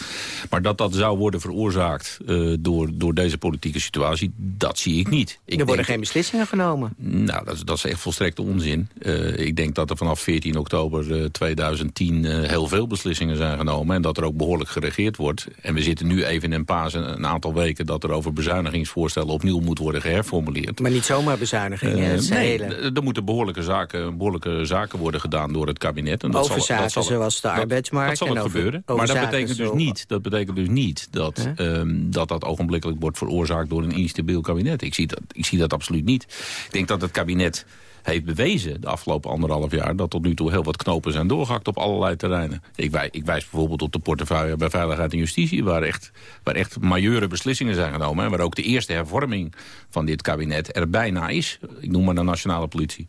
Maar dat dat zou worden veroorzaakt eh, door, door deze politieke situatie... dat zie ik niet. Ik er worden denk- geen beslissingen genomen. nou, dat is, dat is echt volstrekte onzin. Eh, ik denk dat er vanaf 14 oktober eh, 2010 eh, heel veel beslissingen zijn genomen... en dat er ook behoorlijk geregeerd wordt. En we zitten nu even in een paas een, aantal weken... dat er over bezuinigingsvoorstellen opnieuw moet worden geherformuleerd. Maar niet zomaar bezuinigingen. Nee, hele... er moeten behoorlijke zaken, behoorlijke zaken worden gedaan door het kabinet. En dat zal, dat zal, zoals de dat- arbeidsmarkt Dat zal over- gebeuren. over maar dat betekent, dus niet, dat betekent dus niet dat, ehm, dat dat ogenblikkelijk wordt veroorzaakt door een instabiel kabinet. Ik zie, dat, ik zie dat absoluut niet. Ik denk dat het kabinet heeft bewezen de afgelopen anderhalf jaar... dat tot nu toe heel wat knopen zijn doorgehakt op allerlei terreinen. Ik wijs, ik wijs bijvoorbeeld op de portefeuille bij Veiligheid en Justitie... waar echt, waar echt majeure beslissingen zijn genomen... en waar ook de eerste hervorming van dit kabinet er bijna is. Ik noem maar de nationale politie.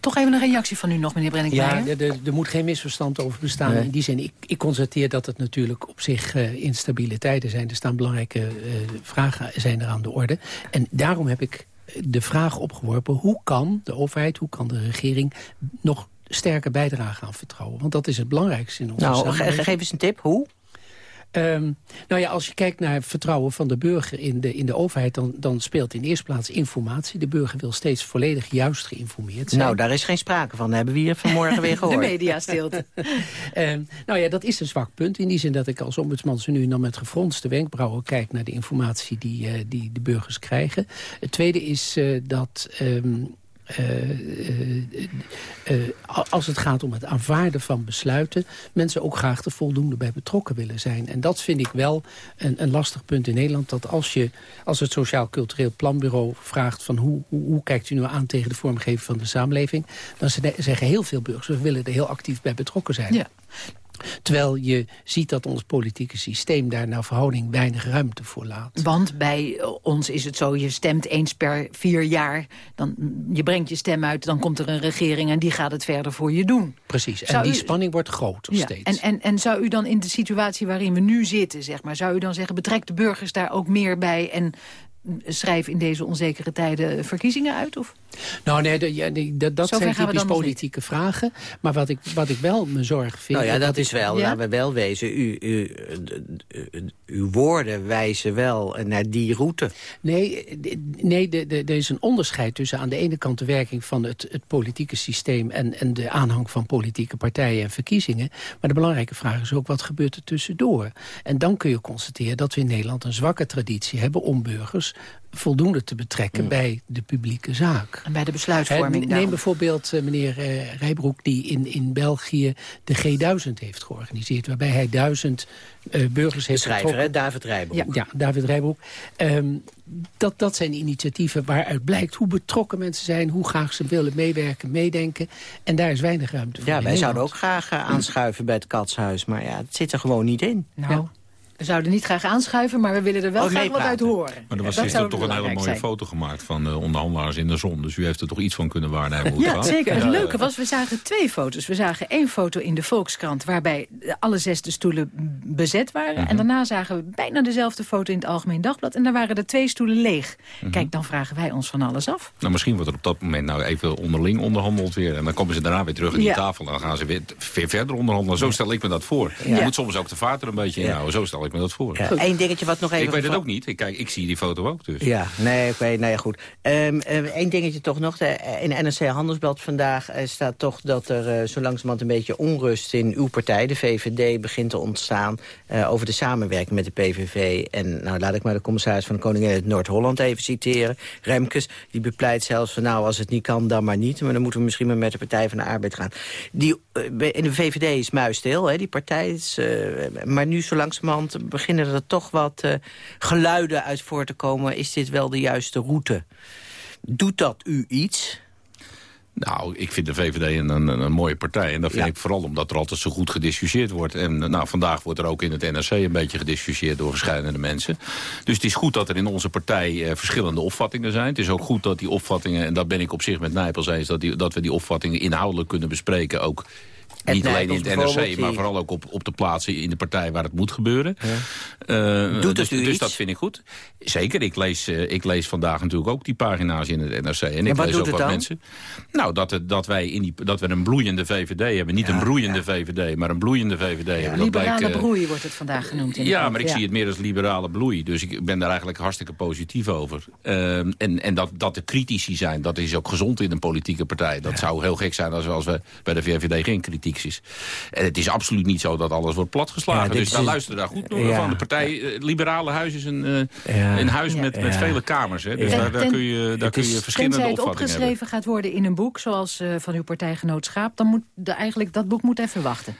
Toch even een reactie van u nog, meneer Ja, Brenninkmeijer. er, er- er moet geen misverstand over bestaan. Nee. In die zin, ik, ik constateer dat het natuurlijk op zich eh, instabiele tijden zijn. Er staan belangrijke eh, vragen zijn er aan de orde. En daarom heb ik de vraag opgeworpen... hoe kan de overheid, hoe kan de regering nog sterker bijdragen aan vertrouwen? Want dat is het belangrijkste in onze Nou, ge- samenleving. geef eens een tip. Hoe? Ehm, nou ja, als je kijkt naar het vertrouwen van de burger in de, in de overheid... Dan, dan speelt in de eerste plaats informatie. De burger wil steeds volledig juist geïnformeerd zijn. Nou, daar is geen sprake van. Dat hebben we hier vanmorgen weer *laughs* De gehoord. mediastilte. *laughs* Ehm, nou ja, dat is een zwak punt. In die zin dat ik als ombudsman zo nu en dan met gefronste wenkbrauwen kijk naar de informatie die, eh, die de burgers krijgen. Het tweede is eh, dat... ehm, eh, eh, eh, als het gaat om het aanvaarden van besluiten... mensen ook graag er voldoende bij betrokken willen zijn. En dat vind ik wel een, een lastig punt in Nederland. Dat als, je, als het Sociaal Cultureel Planbureau vraagt... van hoe, hoe, hoe kijkt u nu aan tegen de vormgeving van de samenleving... dan ze- zeggen heel veel burgers, we willen er heel actief bij betrokken zijn. Ja. Terwijl je ziet dat ons politieke systeem daar naar verhouding weinig ruimte voor laat. Want bij eh, ons is het zo, je stemt eens per vier jaar. Dan, je brengt je stem uit, dan komt er een regering... en die gaat het verder voor je doen. Precies, en Zou die u- spanning wordt groter Ja, steeds. En, en, en zou u dan in de situatie waarin we nu zitten, zeg maar... zou u dan zeggen, betrek de burgers daar ook meer bij... en schrijf in deze onzekere tijden verkiezingen uit? Of? Nou nee, de, ja, dat, dat Zover zijn typisch politieke vragen. Maar wat ik, wat ik wel me zorg vind... Nou ja, dat is wel, laten we wel wezen. U, u, u- uw woorden wijzen wel naar die route. Nee, nee de, de, er is een onderscheid tussen aan de ene kant de werking van het, het politieke systeem... En, en de aanhang van politieke partijen en verkiezingen. Maar de belangrijke vraag is ook wat gebeurt er tussendoor. En dan kun je constateren dat we in Nederland een zwakke traditie hebben... om burgers voldoende te betrekken bij de publieke zaak. En bij de besluitvorming Neem daarom. bijvoorbeeld eh, meneer eh, Rijbroek... die in, in België de G1000 heeft georganiseerd... waarbij hij duizend eh, burgers heeft schrijver, getrokken. hè, David Rijbroek. Ja, ja David Rijbroek. Ehm, dat, dat zijn initiatieven waaruit blijkt hoe betrokken mensen zijn... hoe graag ze willen meewerken, meedenken. En daar is weinig ruimte voor Ja, wij zouden ook graag aanschuiven bij het katshuis. Maar ja, het zit er gewoon niet in. Nou, we zouden niet graag aanschuiven, maar we willen er wel Oh, graag wat uit horen. Maar er was dat gisteren toch een hele mooie zijn. foto gemaakt van de onderhandelaars in de zon. Dus u heeft er toch iets van kunnen waarnemen hoe het Ja, gaat? zeker. Het Ja, leuke was, we zagen twee foto's. We zagen één foto in de Volkskrant... waarbij alle zes de stoelen bezet waren. Mhm. En daarna zagen we bijna dezelfde foto in het Algemeen Dagblad. En daar waren de twee stoelen leeg. Mhm. Kijk, dan vragen wij ons van alles af. Nou, misschien wordt er op dat moment nou even onderling onderhandeld weer. En dan komen ze daarna weer terug aan die Ja. tafel. En dan gaan ze weer, verder onderhandelen. Zo stel ik me dat voor. Ja. Je moet soms ook de vaart er een beetje inhouden. Zo stel ik me dat voor. Eén dingetje wat nog even... ik weet het ook niet. Ik, kijk, ik zie die foto ook dus. Ja, nee, oké, nee, ja, goed. Eén dingetje toch nog. De, in de NRC Handelsblad vandaag eh, staat toch dat er eh, zo langzamerhand een beetje onrust in uw partij, de VVD, begint te ontstaan eh, over de samenwerking met de PVV. En nou, laat ik maar de commissaris van de Koningin uit Noord-Holland even citeren. Remkes, die bepleit zelfs van nou, als het niet kan, dan maar niet. Maar dan moeten we misschien maar met de Partij van de Arbeid gaan. Die, eh, in de VVD is muisstil, hè, die partij. Is, eh, maar nu zo langzamerhand beginnen er toch wat eh, geluiden uit voor te komen. Is dit wel de juiste route? Doet dat u iets? Nou, ik vind de VVD een, een, een mooie partij. En dat vind Ja. ik vooral omdat er altijd zo goed gediscussieerd wordt. En nou, vandaag wordt er ook in het NRC een beetje gediscussieerd door verschillende mensen. Dus het is goed dat er in onze partij eh, verschillende opvattingen zijn. Het is ook goed dat die opvattingen, en dat ben ik op zich met Nijpels eens... dat, die, dat we die opvattingen inhoudelijk kunnen bespreken. Ook Het niet alleen in het NRC, maar vooral ook op, op de plaatsen in de partij waar het moet gebeuren. Eh, Doet dus dus iets? dat vind ik goed. Zeker, ik lees, eh, ik lees vandaag natuurlijk ook die pagina's in het NRC. En ik wat lees doet ook het wat dan? mensen. Nou, dat, het, dat wij in die, dat we een bloeiende VVD hebben. Niet een broeiende VVD, maar een bloeiende VVD hebben. Dat Liberale blijkt, eh, broei wordt het vandaag genoemd. In de ja, maar ik zie het meer als liberale bloei. Dus ik ben daar eigenlijk hartstikke positief over. En en dat, dat er critici zijn, dat is ook gezond in een politieke partij. Dat zou heel gek zijn als, als we bij de VVD geen kritiek is. En het is absoluut niet zo dat alles wordt platgeslagen. Ja, dus daar luisteren daar goed naar Ja. van. De partij, eh, Liberale Huis is een, eh, Ja. een huis met, met Ja. vele kamers. Hè. Dus Ja. daar, kun je, daar kun je verschillende Tenzij het opvattingen hebben. opgeschreven gaat worden in een boek... zoals eh, van uw partijgenoot Schaap... dan moet de, eigenlijk dat boek moet even wachten.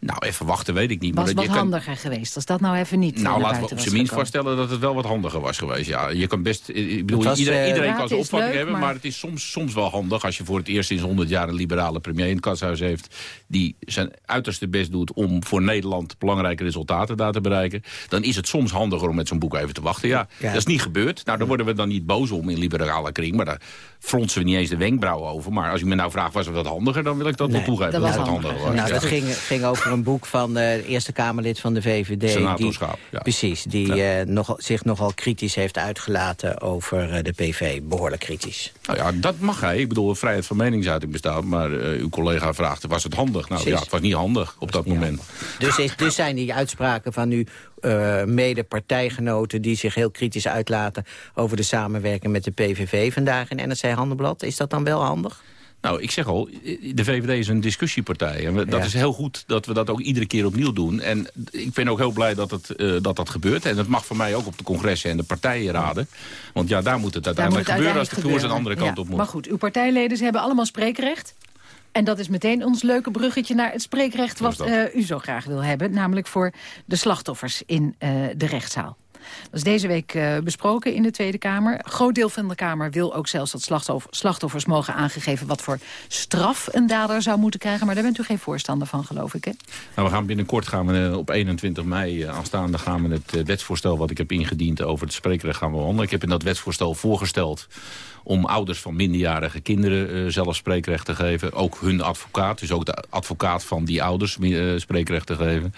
Nou, even wachten weet ik niet. Was maar wat je kan- handiger geweest als dat nou even niet eh, Nou, laten we op zijn minst vaststellen dat het wel wat handiger was geweest. Ja, je kan best, ik bedoel, was, iedereen, eh, iedereen kan zijn opvatting leuk, hebben, maar... maar- het is soms, soms wel handig als je voor het eerst sinds 100 jaar een liberale premier in het katshuis heeft, die zijn uiterste best doet om voor Nederland belangrijke resultaten daar te bereiken. Dan is het soms handiger om met zo'n boek even te wachten. Ja, Ja. dat is niet gebeurd. Nou, daar worden we dan niet boos om in liberale kring, maar daar fronsen we niet eens de wenkbrauwen over. Maar als u me nou vraagt, was het wat handiger, dan wil ik dat wel toegeven. dat was het handiger. handiger was. Nou, Ja. dat ging, ging over een boek van eh, de Eerste Kamerlid van de VVD. Die, Schaap, ja. Precies, die eh, nogal, zich nogal kritisch heeft uitgelaten over eh, de PV. Behoorlijk kritisch. Nou ja, dat mag hij. Ik bedoel, vrijheid van meningsuiting bestaat. Maar uw collega vraagt, was het handig? Nou Precies. ja, het was niet handig op dat moment. Dus, is, dus zijn die uitspraken van eh, mede-partijgenoten... die zich heel kritisch uitlaten over de samenwerking met de PVV... vandaag in NRC Handelblad. Is dat dan wel handig? Nou, ik zeg al, de VVD is een discussiepartij. En dat Ja. is heel goed dat we dat ook iedere keer opnieuw doen. En ik ben ook heel blij dat het, eh, dat, dat gebeurt. En dat mag voor mij ook op de congressen en de partijenraden. Want ja, daar moet het moet uiteindelijk het gebeuren... als de koers een andere kant Ja, op moet. Maar goed, uw partijleden ze hebben allemaal spreekrecht. En dat is meteen ons leuke bruggetje naar het spreekrecht... wat eh, u zo graag wil hebben. Namelijk voor de slachtoffers in eh, de rechtszaal. Dat is deze week eh, besproken in de Tweede Kamer. Een groot deel van de Kamer wil ook zelfs dat slachtoffer- slachtoffers mogen aangegeven... wat voor straf een dader zou moeten krijgen. Maar daar bent u geen voorstander van, geloof ik, hè? Nou, we gaan binnenkort gaan we eh, op 21 mei eh, aanstaande gaan we het wetsvoorstel wat ik heb ingediend over het spreekrecht gaan we behandelen. Ik heb in dat wetsvoorstel voorgesteld om ouders van minderjarige kinderen uh, zelf spreekrecht te geven. Ook hun advocaat, dus ook de advocaat van die ouders uh, spreekrecht te geven.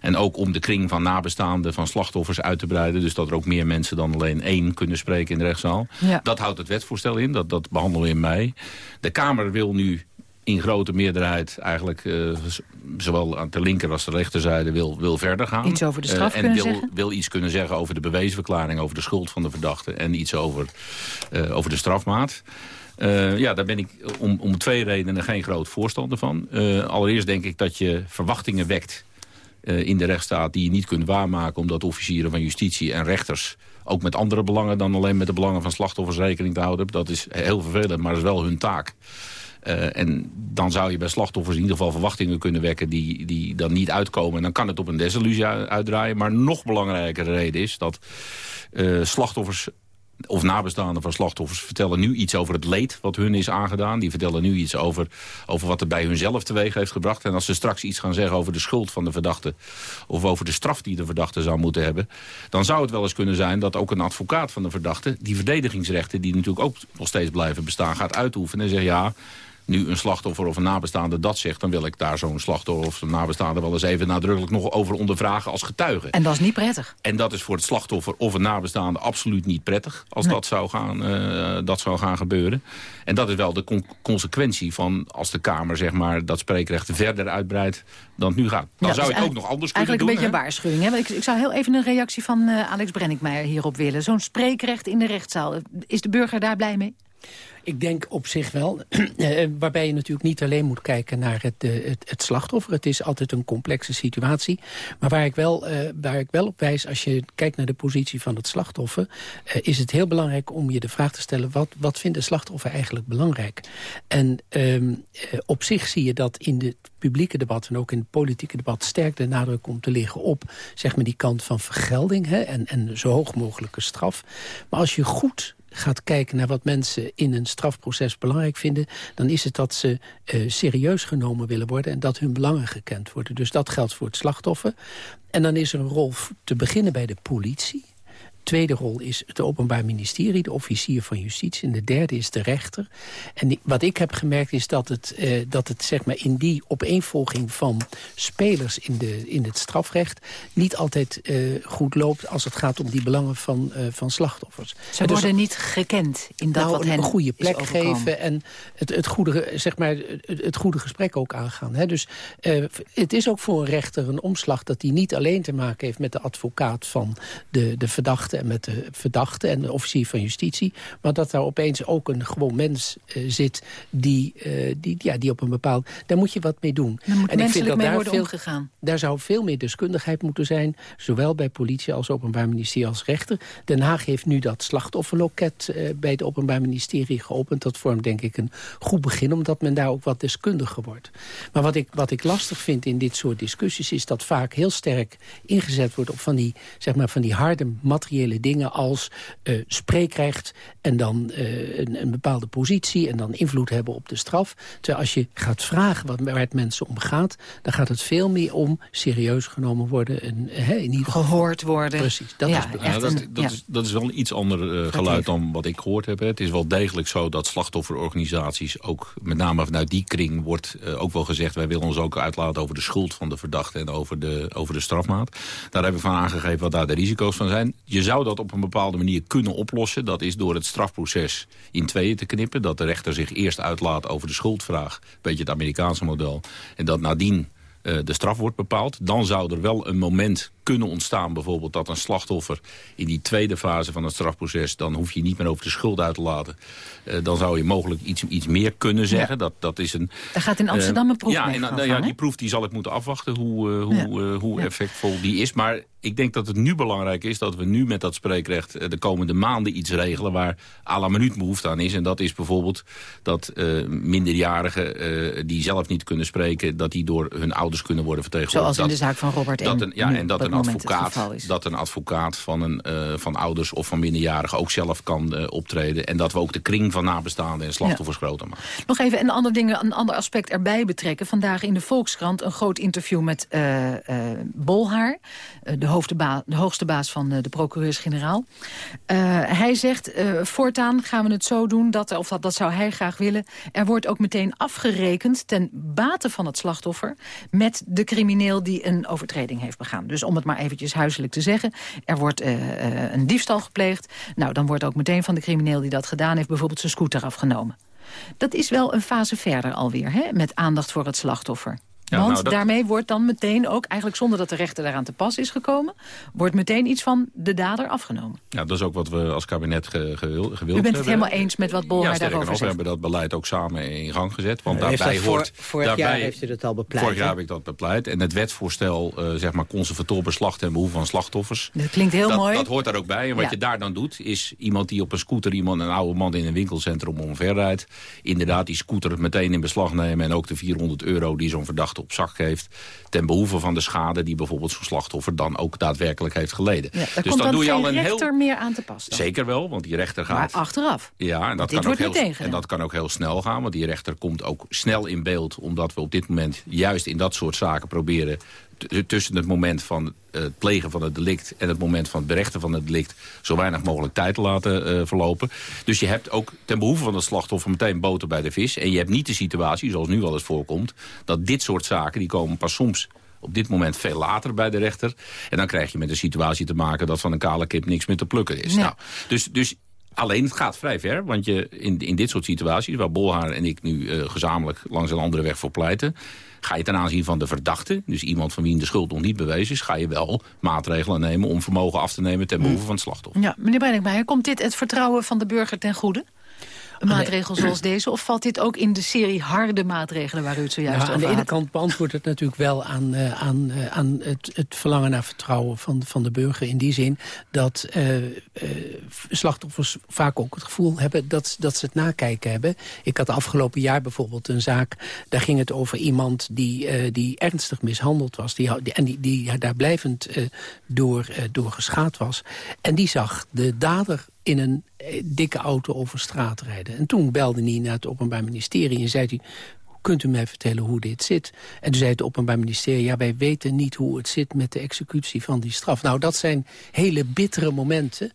En ook om de kring van nabestaanden van slachtoffers uit te breiden. Dus dat er ook meer mensen dan alleen één kunnen spreken in de rechtszaal. Ja. Dat houdt het wetsvoorstel in, dat, dat behandelen we in mei. De Kamer wil nu in grote meerderheid eigenlijk uh, zowel aan de linker als de rechterzijde wil, wil verder gaan. Iets over de straf uh, En wil, wil iets kunnen zeggen over de bewezenverklaring, over de schuld van de verdachte en iets over, uh, over de strafmaat. ja, daar ben ik om, om twee redenen geen groot voorstander van. allereerst denk ik dat je verwachtingen wekt in de rechtsstaat... die je niet kunt waarmaken omdat officieren van justitie en rechters ook met andere belangen dan alleen met de belangen van slachtoffers rekening te houden. Dat is heel vervelend, maar dat is wel hun taak. Uh, en dan zou je bij slachtoffers in ieder geval verwachtingen kunnen wekken... die, die dan niet uitkomen. En dan kan het op een desillusie uitdraaien. Maar nog belangrijkere reden is dat uh, slachtoffers of nabestaanden van slachtoffers vertellen nu iets over het leed wat hun is aangedaan. Die vertellen nu iets over, over wat er bij hunzelf teweeg heeft gebracht. En als ze straks iets gaan zeggen over de schuld van de verdachte... of over de straf die de verdachte zou moeten hebben... dan zou het wel eens kunnen zijn dat ook een advocaat van de verdachte... die verdedigingsrechten, die natuurlijk ook nog steeds blijven bestaan... gaat uitoefenen en zegt ja nu een slachtoffer of een nabestaande dat zegt... dan wil ik daar zo'n slachtoffer of een nabestaande wel eens even nadrukkelijk nog over ondervragen als getuige. En dat is niet prettig. En dat is voor het slachtoffer of een nabestaande absoluut niet prettig... als dat, zou gaan, uh, dat zou gaan gebeuren. En dat is wel de con consequentie van als de Kamer zeg maar, dat spreekrecht verder uitbreidt dan het nu gaat. Dan ja, zou dus je het ook nog anders kunnen doen. Eigenlijk een beetje een waarschuwing. Hè? Ik, ik, zou heel even een reactie van uh, Alex Brenninkmeijer hierop willen. Zo'n spreekrecht in de rechtszaal. Is de burger daar blij mee? Ik denk op zich wel, *clears throat* waarbij je natuurlijk niet alleen moet kijken naar het, het, het, slachtoffer. Het is altijd een complexe situatie. Maar waar ik, wel, uh, waar ik wel op wijs, als je kijkt naar de positie van het slachtoffer... Is het heel belangrijk om je de vraag te stellen... wat, wat vindt de slachtoffer eigenlijk belangrijk? En uh, op zich zie je dat in het publieke debat... en ook in het politieke debat sterk de nadruk komt te liggen op... zeg maar die kant van vergelding hè, en, en zo hoog mogelijke straf. Maar als je goed gaat kijken naar wat mensen in een strafproces belangrijk vinden... dan is het dat ze uh, serieus genomen willen worden... en dat hun belangen gekend worden. Dus dat geldt voor het slachtoffer. En dan is er een rol te beginnen bij de politie tweede rol is het Openbaar Ministerie, de officier van justitie. En de derde is de rechter. En die, wat ik heb gemerkt is dat het, uh, dat het zeg maar, in die opeenvolging van spelers in, de, in het strafrecht... niet altijd uh, goed loopt als het gaat om die belangen van, uh, van slachtoffers. Ze dus, worden niet gekend in dat nou, wat hen een goede plek geven en het, het, goede, zeg maar, het, het goede gesprek ook aangaan. Hè? Dus het is ook voor een rechter een omslag dat hij niet alleen te maken heeft... met de advocaat van de, de verdachte en met de verdachte en de officier van justitie. Maar dat daar opeens ook een gewoon mens uh, zit die, uh, die, ja, die op een bepaald... Daar moet je wat mee doen. moet en ik vind dat daar veel, omgegaan. Daar zou veel meer deskundigheid moeten zijn. Zowel bij politie als openbaar ministerie als rechter. Den Haag heeft nu dat slachtofferloket uh, bij het openbaar ministerie geopend. Dat vormt denk ik een goed begin, omdat men daar ook wat deskundiger wordt. Maar wat ik, wat ik lastig vind in dit soort discussies... is dat vaak heel sterk ingezet wordt op van die, zeg maar, van die harde materiële dingen als uh, spreekrecht en dan uh, een, een, bepaalde positie en dan invloed hebben op de straf. Terwijl als je gaat vragen wat, waar het mensen om gaat, dan gaat het veel meer om serieus genomen worden en hè, in ieder geval gehoord worden. Precies, dat ja, is ja, dat, dat, ja. is, dat is wel een iets ander uh, geluid dan wat ik gehoord heb. Hè. Het is wel degelijk zo dat slachtofferorganisaties ook met name vanuit die kring wordt uh, ook wel gezegd wij willen ons ook uitlaten over de schuld van de verdachte en over de, over de strafmaat. Daar heb ik van aangegeven wat daar de risico's van zijn. Je zou dat op een bepaalde manier kunnen oplossen. Dat is door het strafproces in tweeën te knippen. Dat de rechter zich eerst uitlaat over de schuldvraag. Een beetje het Amerikaanse model. En dat nadien uh, de straf wordt bepaald. Dan zou er wel een moment kunnen ontstaan bijvoorbeeld dat een slachtoffer in die tweede fase van het strafproces, dan hoef je niet meer over de schuld uit te laten. Uh, dan zou je mogelijk iets, iets meer kunnen zeggen. Ja. Dat, dat is een, Daar gaat in Amsterdam uh, een proef ja, mee en, van, ja, die proef die zal ik moeten afwachten hoe, uh, hoe, ja. hoe effectvol die is. Maar ik denk dat het nu belangrijk is dat we nu met dat spreekrecht de komende maanden iets regelen waar à la minuut behoefte aan is. En dat is bijvoorbeeld dat minderjarigen die zelf niet kunnen spreken, dat die door hun ouders kunnen worden vertegenwoordigd. Zoals in de zaak van Robert dat een, Ja, en dat een advocaat, geval is. Dat een advocaat van, een, eh, van ouders of van minderjarigen ook zelf kan eh, optreden. En dat we ook de kring van nabestaanden en slachtoffers groter maken. Nog even een ander, ding, een ander aspect erbij betrekken. Vandaag in de Volkskrant een groot interview met uh, uh, Bolhaar. de, de hoogste baas van de procureurs-generaal. hij zegt, voortaan gaan we het zo doen, dat, of dat, dat zou hij graag willen. Er wordt ook meteen afgerekend ten bate van het slachtoffer... met de crimineel die een overtreding heeft begaan. Dus om het maar eventjes huiselijk te zeggen. Er wordt een diefstal gepleegd. Nou, dan wordt ook meteen van de crimineel die dat gedaan heeft... bijvoorbeeld zijn scooter afgenomen. Dat is wel een fase verder alweer, hè? met aandacht voor het slachtoffer. Ja, Want nou, dat- daarmee wordt dan meteen ook, eigenlijk zonder dat de rechter daaraan te pas is gekomen... wordt meteen iets van de dader afgenomen. Ja, dat is ook wat we als kabinet ge, gewil- gewild hebben. U bent het helemaal eens met wat Bolhaar ja, daarover nog, we zegt. hebben dat beleid ook samen in gang gezet. Want heeft daarbij voor- hoort... vorig daarbij, jaar heeft u dat al bepleit, Vorig jaar heb ik dat bepleit. En het wetsvoorstel, eh, zeg maar, conservator beslag ten behoeve van slachtoffers. Dat klinkt heel dat, mooi. Dat hoort daar ook bij. En wat Ja. je daar dan doet, is iemand die op een scooter... iemand, een oude man in een winkelcentrum omverrijdt... inderdaad die scooter meteen in beslag nemen... en ook de 400 euro die zo'n verdachte op zak heeft... ten behoeve van de schade die bijvoorbeeld zo'n slachtoffer... dan ook daadwerkelijk heeft geleden. Ja, dus dan dan doe je al een heel... rechter meer aan te pas. dan. Zeker wel, want die rechter Maar gaat... achteraf. Ja, en dat, kan ook heel, en dat kan ook heel snel gaan. Want die rechter komt ook snel in beeld. Omdat we op dit moment juist in dat soort zaken proberen... tussen het moment van eh, het plegen van het delict... en het moment van het berechten van het delict... zo weinig mogelijk tijd te laten eh, verlopen. Dus je hebt ook ten behoeve van het slachtoffer meteen boter bij de vis. En je hebt niet de situatie, zoals nu wel eens voorkomt... dat dit soort zaken, die komen pas soms op dit moment veel later bij de rechter. En dan krijg je met een situatie te maken... dat van een kale kip niks meer te plukken is. Nee. Nou, dus, dus Alleen het gaat vrij ver, want je in, in dit soort situaties... waar Bolhaar en ik nu eh, gezamenlijk langs een andere weg voor pleiten... ga je ten aanzien van de verdachte, dus iemand van wie de schuld nog niet bewezen is... ga je wel maatregelen nemen om vermogen af te nemen ten behoeve van het slachtoffer. Ja, meneer Breinkmeijer, komt dit het vertrouwen van de burger ten goede? Een maatregel zoals deze? Of valt dit ook in de serie harde maatregelen waar u het zojuist Nou, aan over de ene had? kant beantwoordt het natuurlijk wel aan, eh, aan, eh, aan het, het verlangen naar vertrouwen van, van de burger. In die zin dat eh, slachtoffers vaak ook het gevoel hebben dat, dat ze het nakijken hebben. Ik had afgelopen jaar bijvoorbeeld een zaak, daar ging het over iemand die, die ernstig mishandeld was. Die, en die, die daar blijvend door, door geschaad was. En die zag de dader in een eh, dikke auto over straat rijden. En toen belde hij naar het Openbaar Ministerie en zei hij... kunt u mij vertellen hoe dit zit? En toen zei het Openbaar Ministerie... ja, wij weten niet hoe het zit met de executie van die straf. Nou, dat zijn hele bittere momenten.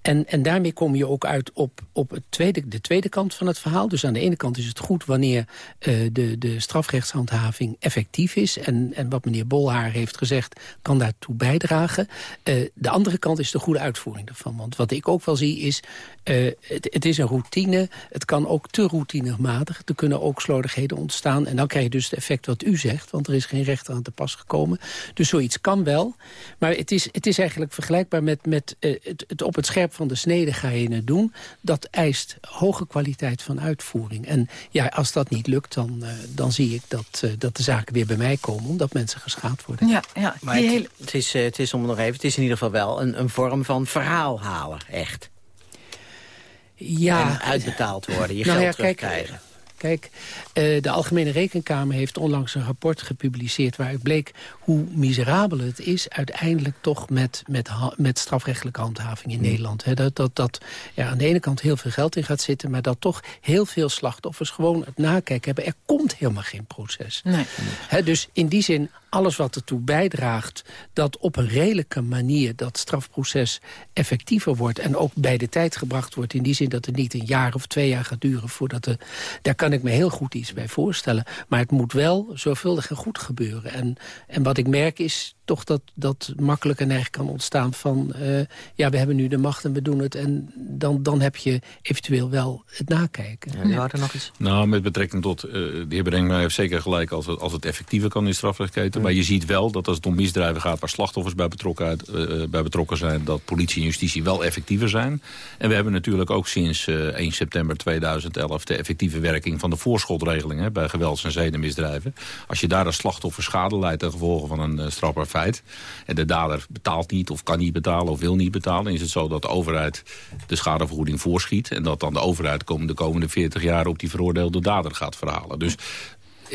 En, en daarmee kom je ook uit op, op het tweede, de tweede kant van het verhaal. Dus aan de ene kant is het goed wanneer eh, de, de strafrechtshandhaving effectief is. En, en wat meneer Bolhaar heeft gezegd, kan daartoe bijdragen. Eh, de andere kant is de goede uitvoering daarvan. Want wat ik ook wel zie is, eh, het, het is een routine. Het kan ook te routinematig. Er kunnen ook slordigheden ontstaan. En dan krijg je dus het effect wat u zegt. Want er is geen rechter aan te pas gekomen. Dus zoiets kan wel. Maar het is, het is eigenlijk vergelijkbaar met, met eh, het, het op het scherp van de snede ga je het doen. Dat eist hoge kwaliteit van uitvoering. En ja, als dat niet lukt, dan, eh, dan zie ik dat, eh, dat de zaken weer bij mij komen. Omdat mensen geschaad worden. Ja, ja. Maar het, hele... het, is, het is om nog even, het is in ieder geval wel een, een vorm van verhaal halen, echt. Ja. En uitbetaald worden, je Nou geld ja, terugkrijgen. Kijk, eh, de Algemene Rekenkamer heeft onlangs een rapport gepubliceerd... waaruit bleek hoe miserabel het is uiteindelijk toch met, met, met strafrechtelijke handhaving in Nederland. Hè. Dat, dat, dat ja, aan de ene kant heel veel geld in gaat zitten... maar dat toch heel veel slachtoffers gewoon het nakijken hebben. Er komt helemaal geen proces. Nee. Dus in die zin, alles wat ertoe bijdraagt... dat op een redelijke manier dat strafproces effectiever wordt... en ook bij de tijd gebracht wordt... in die zin dat het niet een jaar of twee jaar gaat duren... voordat de, daar kan ik me heel goed iets bij voorstellen. Maar het moet wel zorgvuldig en goed gebeuren. En, en wat ik merk is toch dat, dat makkelijk een neiging kan ontstaan van... eh, ja, we hebben nu de macht en we doen het... en dan, dan heb je eventueel wel het nakijken. Ja, er nog eens? Nou, met betrekking tot, eh, de heer Brengma heeft zeker gelijk als het, als het effectiever kan in strafrechtketen. Maar je ziet wel dat als het om misdrijven gaat waar slachtoffers bij betrokken, uit, eh, bij betrokken zijn, dat politie en justitie wel effectiever zijn. En we hebben natuurlijk ook sinds eh, 1 september 2011 de effectieve werking van de voorschotregeling hè, bij gewelds- en zedenmisdrijven. Als je daar als slachtoffer schade leidt ten gevolge van een uh, strafbaar en de dader betaalt niet of kan niet betalen of wil niet betalen, is het zo dat de overheid de schadevergoeding voorschiet en dat dan de overheid de komende 40 jaar op die veroordeelde dader gaat verhalen. Dus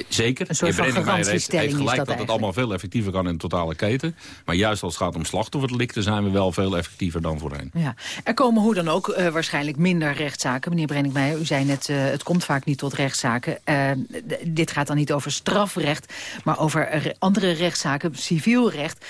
Zeker. Een soort van garantiestelling heeft gelijk dat dat, het allemaal veel effectiever kan in de totale keten. Maar juist als het gaat om slachtofferdelicten zijn we wel veel effectiever dan voorheen. Ja. Er komen hoe dan ook eh, waarschijnlijk minder rechtszaken. Meneer Brenninkmeijer, u zei net, eh, het komt vaak niet tot rechtszaken. Eh, dit gaat dan niet over strafrecht, maar over re- andere rechtszaken, civiel recht.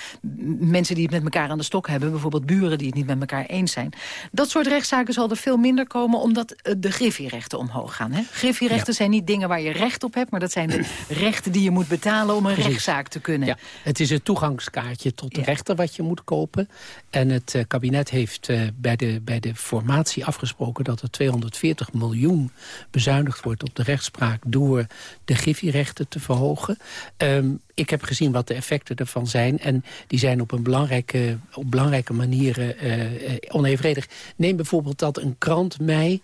Mensen die het met elkaar aan de stok hebben, bijvoorbeeld buren die het niet met elkaar eens zijn. Dat soort rechtszaken zal er veel minder komen, omdat de griffierechten omhoog gaan. Hè? Griffierechten zijn niet dingen waar je recht op hebt, maar dat zijn de *laughs* rechten die je moet betalen om een Precies. rechtszaak te kunnen. Ja, het is het toegangskaartje tot de rechter wat je moet kopen. En het eh, kabinet heeft eh, bij, de, bij de formatie afgesproken... dat er 240 miljoen bezuinigd wordt op de rechtspraak... door de griffierechten te verhogen. Ehm, ik heb gezien wat de effecten ervan zijn. En die zijn op een belangrijke, op belangrijke manieren eh, onevenredig. Neem bijvoorbeeld dat een krant mij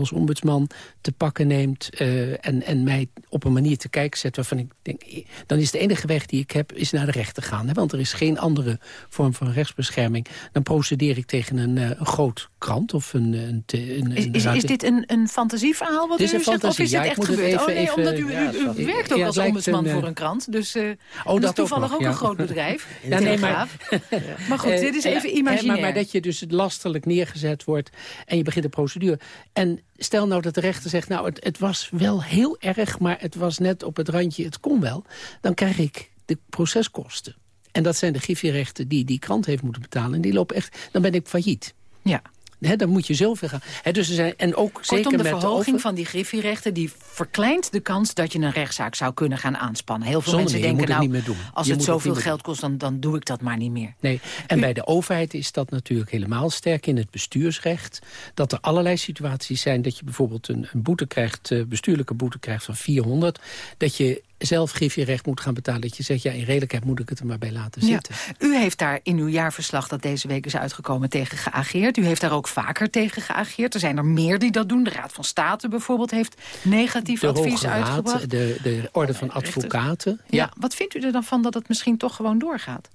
als ombudsman te pakken neemt... eh, en, en mij op een manier te kijken zet waarvan ik denk... eh, dan is de enige weg die ik heb, is naar de rechter gaan. Hè? Want er is geen andere vorm van rechtsbescherming. Dan procedeer ik tegen een, een groot krant of een... een, een, Is, dit een, een fantasieverhaal wat u? Of is Ja, dit echt gebeurd? even- oh nee, even- omdat u, ja, u, werkt ook als ombudsman voor een krant. Dus en dat is ook toevallig nog, ook een groot bedrijf. *laughs* Ja, nee, maar, *laughs* maar goed, dit is even imaginair. Maar, maar dat je dus lastelijk neergezet wordt en je begint de procedure. En stel nou dat de rechter zegt, nou het, het was wel heel erg... maar het was net op het randje, het kon wel. Dan krijg ik de proceskosten. En dat zijn de griffierechten die die krant heeft moeten betalen. En die lopen echt, dan ben ik failliet. Ja. Hè, dan moet je zoveel gaan. Hè, dus er zijn, en ook zeker Kortom, de met verhoging over- van die griffierechten... die verkleint de kans dat je een rechtszaak zou kunnen gaan aanspannen. Heel veel Zonder mensen meer, denken, het nou, als Je het zoveel geld kost... Dan, dan doe ik dat maar niet meer. Nee, en bij de overheid is dat natuurlijk helemaal sterk in het bestuursrecht. Dat er allerlei situaties zijn dat je bijvoorbeeld een, een boete krijgt, eh, bestuurlijke boete krijgt van 400. Dat je zelf griffierecht moet gaan betalen. Dat je zegt, ja, in redelijkheid moet ik het er maar bij laten Ja. zitten. U heeft daar in uw jaarverslag dat deze week is uitgekomen tegen geageerd. U heeft daar ook vaker tegen geageerd. Er zijn er meer die dat doen. De Raad van State bijvoorbeeld heeft negatief De advies Hoge Raad, uitgebracht. de, de Orde van Advocaten. Ja. wat vindt u er dan van dat het misschien toch gewoon doorgaat?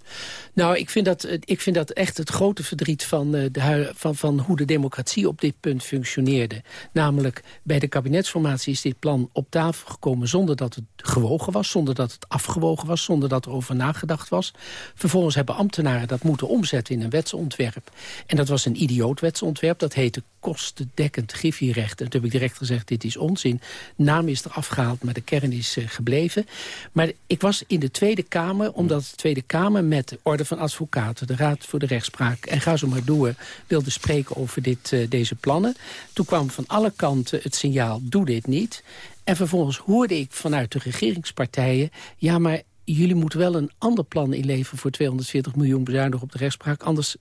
Nou, ik vind dat, ik vind dat echt het grote verdriet van, eh, de, van, van hoe de democratie op dit punt functioneerde. Namelijk, bij de kabinetsformatie is dit plan op tafel gekomen zonder dat het gewogen was, zonder dat het afgewogen was, zonder dat er over nagedacht was. Vervolgens hebben ambtenaren dat moeten omzetten in een wetsontwerp. En dat was een idioot wetsontwerp, dat heette kostendekkend griffierecht. En toen heb ik direct gezegd, dit is onzin. Naam is er afgehaald, maar de kern is eh, gebleven. Maar ik was in de Tweede Kamer, omdat de Tweede Kamer met de Orde van Advocaten, de Raad voor de Rechtspraak en ga zo maar door, wilde spreken over dit, eh, deze plannen. Toen kwam van alle kanten het signaal, doe dit niet. En vervolgens hoorde ik vanuit de regeringspartijen, ja maar jullie moeten wel een ander plan inleveren voor 240 miljoen bezuinigen op de rechtspraak, anders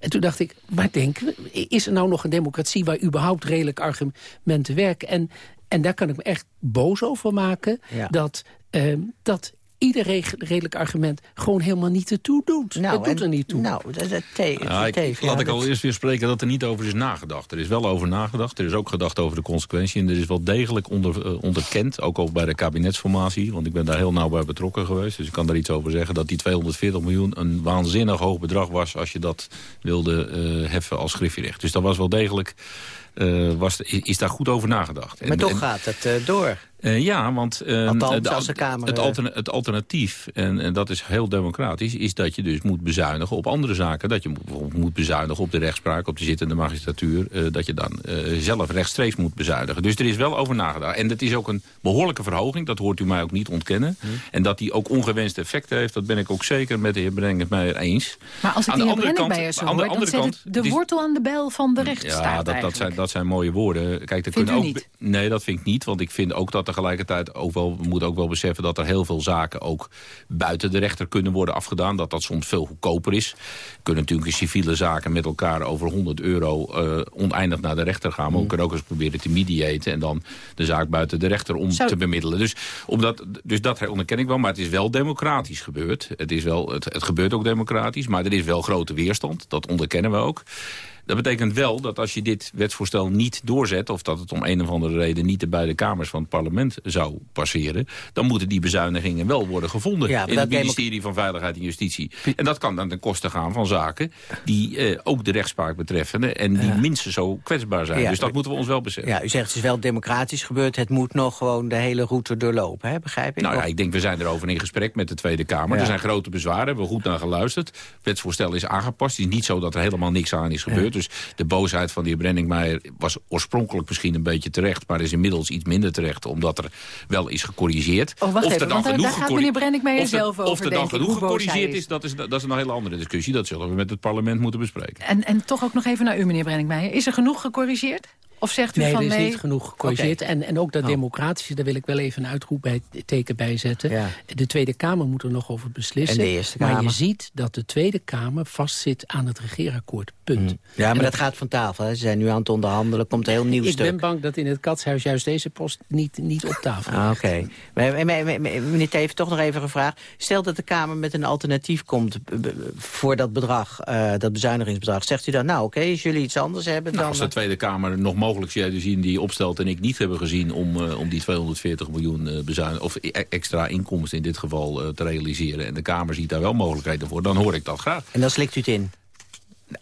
en toen dacht ik, maar denken we, is er nou nog een democratie... waar überhaupt redelijk argumenten werken? En, en daar kan ik me echt boos over maken... Ja. dat, ehm, dat ieder redelijk argument gewoon helemaal niet ertoe doet. Nou, het doet en- er niet toe. Nou, dat, dat, te- Ja, ik, Teef, laat ja, ik dat- al eerst weer spreken dat er niet over is nagedacht. Er is wel over nagedacht. Er is ook gedacht over de consequentie. En er is wel degelijk onder, eh, onderkend, ook al bij de kabinetsformatie. Want ik ben daar heel nauw bij betrokken geweest. Dus ik kan daar iets over zeggen. Dat die 240 miljoen een waanzinnig hoog bedrag was... als je dat wilde eh, heffen als griffierecht. Dus dat was wel degelijk... eh, was, is daar goed over nagedacht. Maar En- toch en- gaat het eh, door. Eh, ja, want eh, Althans, de- als de Kamer, het, eh, alterna- het alternatief, en, en dat is heel democratisch... is dat je dus moet bezuinigen op andere zaken. Dat je moet, bijvoorbeeld moet bezuinigen op de rechtspraak, op de zittende magistratuur. eh, dat je dan eh, zelf rechtstreeks moet bezuinigen. Dus er is wel over nagedacht. En dat is ook een behoorlijke verhoging. Dat hoort u mij ook niet ontkennen. Hm. En dat die ook ongewenste effecten heeft... dat ben ik ook zeker met de heer Brenninkmeijer eens. Maar als ik Aan de de heer andere zo aan de hoor... andere kant, de wortel aan de bel van de rechtsstaat Ja, dat, dat, eigenlijk. zijn, dat zijn mooie woorden. Kijk, er Vindt kunnen u ook, niet? Nee, dat vind ik niet. Want ik vind ook dat tegelijkertijd ook wel... we moeten ook wel beseffen dat er heel veel zaken... ook buiten de rechter kunnen worden afgedaan. Dat dat soms veel goedkoper is. Kunnen natuurlijk in civiele zaken met elkaar over 100 euro... eh, oneindig naar de rechter gaan. Maar we kunnen ook eens proberen te mediaten... en dan de zaak buiten de rechter om Zou- te bemiddelen. Dus, omdat, dus dat onderken ik wel. Maar het is wel democratisch gebeurd. Het, is wel, het, het gebeurt ook democratisch. Maar er is wel grote weerstand. Dat onderkennen we ook. Dat betekent wel dat als je dit wetsvoorstel niet doorzet... of dat het om een of andere reden niet de beide kamers van het parlement zou passeren... dan moeten die bezuinigingen wel worden gevonden Ja, in het ministerie van Veiligheid en Justitie. En dat kan dan ten koste gaan van zaken die eh, ook de rechtspraak betreffen... en die minstens zo kwetsbaar zijn. Ja. Dus dat moeten we ons wel beseffen. Ja, u zegt het is wel democratisch gebeurd. Het moet nog gewoon de hele route doorlopen, hè? begrijp ik? Nou ja, ik denk, we zijn erover in gesprek met de Tweede Kamer. Er zijn grote bezwaren, hebben we goed naar geluisterd. Het wetsvoorstel is aangepast. Het is niet zo dat er helemaal niks aan is gebeurd. Dus de boosheid van de heer Brenningmeijer was oorspronkelijk misschien een beetje terecht... maar is inmiddels iets minder terecht, omdat er wel is gecorrigeerd. Oh, wacht Of er even, dan want daar- genoeg daar gaat meneer Brenningmeijer er- zelf over, Of er dan genoeg gecorrigeerd is. is, dat is, dat is een hele andere discussie. Dat zullen we met het parlement moeten bespreken. En, en toch ook nog even naar u, meneer Brenningmeijer. Is er genoeg gecorrigeerd? Of zegt u Nee, van er is nee? niet genoeg gecorrigeerd. En, en ook dat Oh. democratische, daar wil ik wel even een uitroepteken bij zetten. De Tweede Kamer moet er nog over beslissen. En de Eerste Maar je Kamer? ziet dat de Tweede Kamer vastzit aan het regeerakkoord. Punt. Ja, maar En dat gaat van tafel. Hè? Ze zijn nu aan het onderhandelen. Komt een heel nieuw ik stuk. ben bang dat in het katshuis juist deze post niet, niet op tafel Ah, ligt. Oké. Meneer Teven, toch nog even gevraagd. Stel dat de Kamer met een alternatief komt voor dat bedrag, eh, dat bezuinigingsbedrag. Zegt u dan, nou oké, als jullie iets anders hebben, Nou, dan... als de Tweede Kamer nog mogelijkheden zien die opstelt en ik niet hebben gezien om, eh, om die 240 miljoen eh, bezuin of e- extra inkomsten in dit geval te realiseren en de Kamer ziet daar wel mogelijkheden voor, dan hoor ik dat graag. En dan slikt u het in?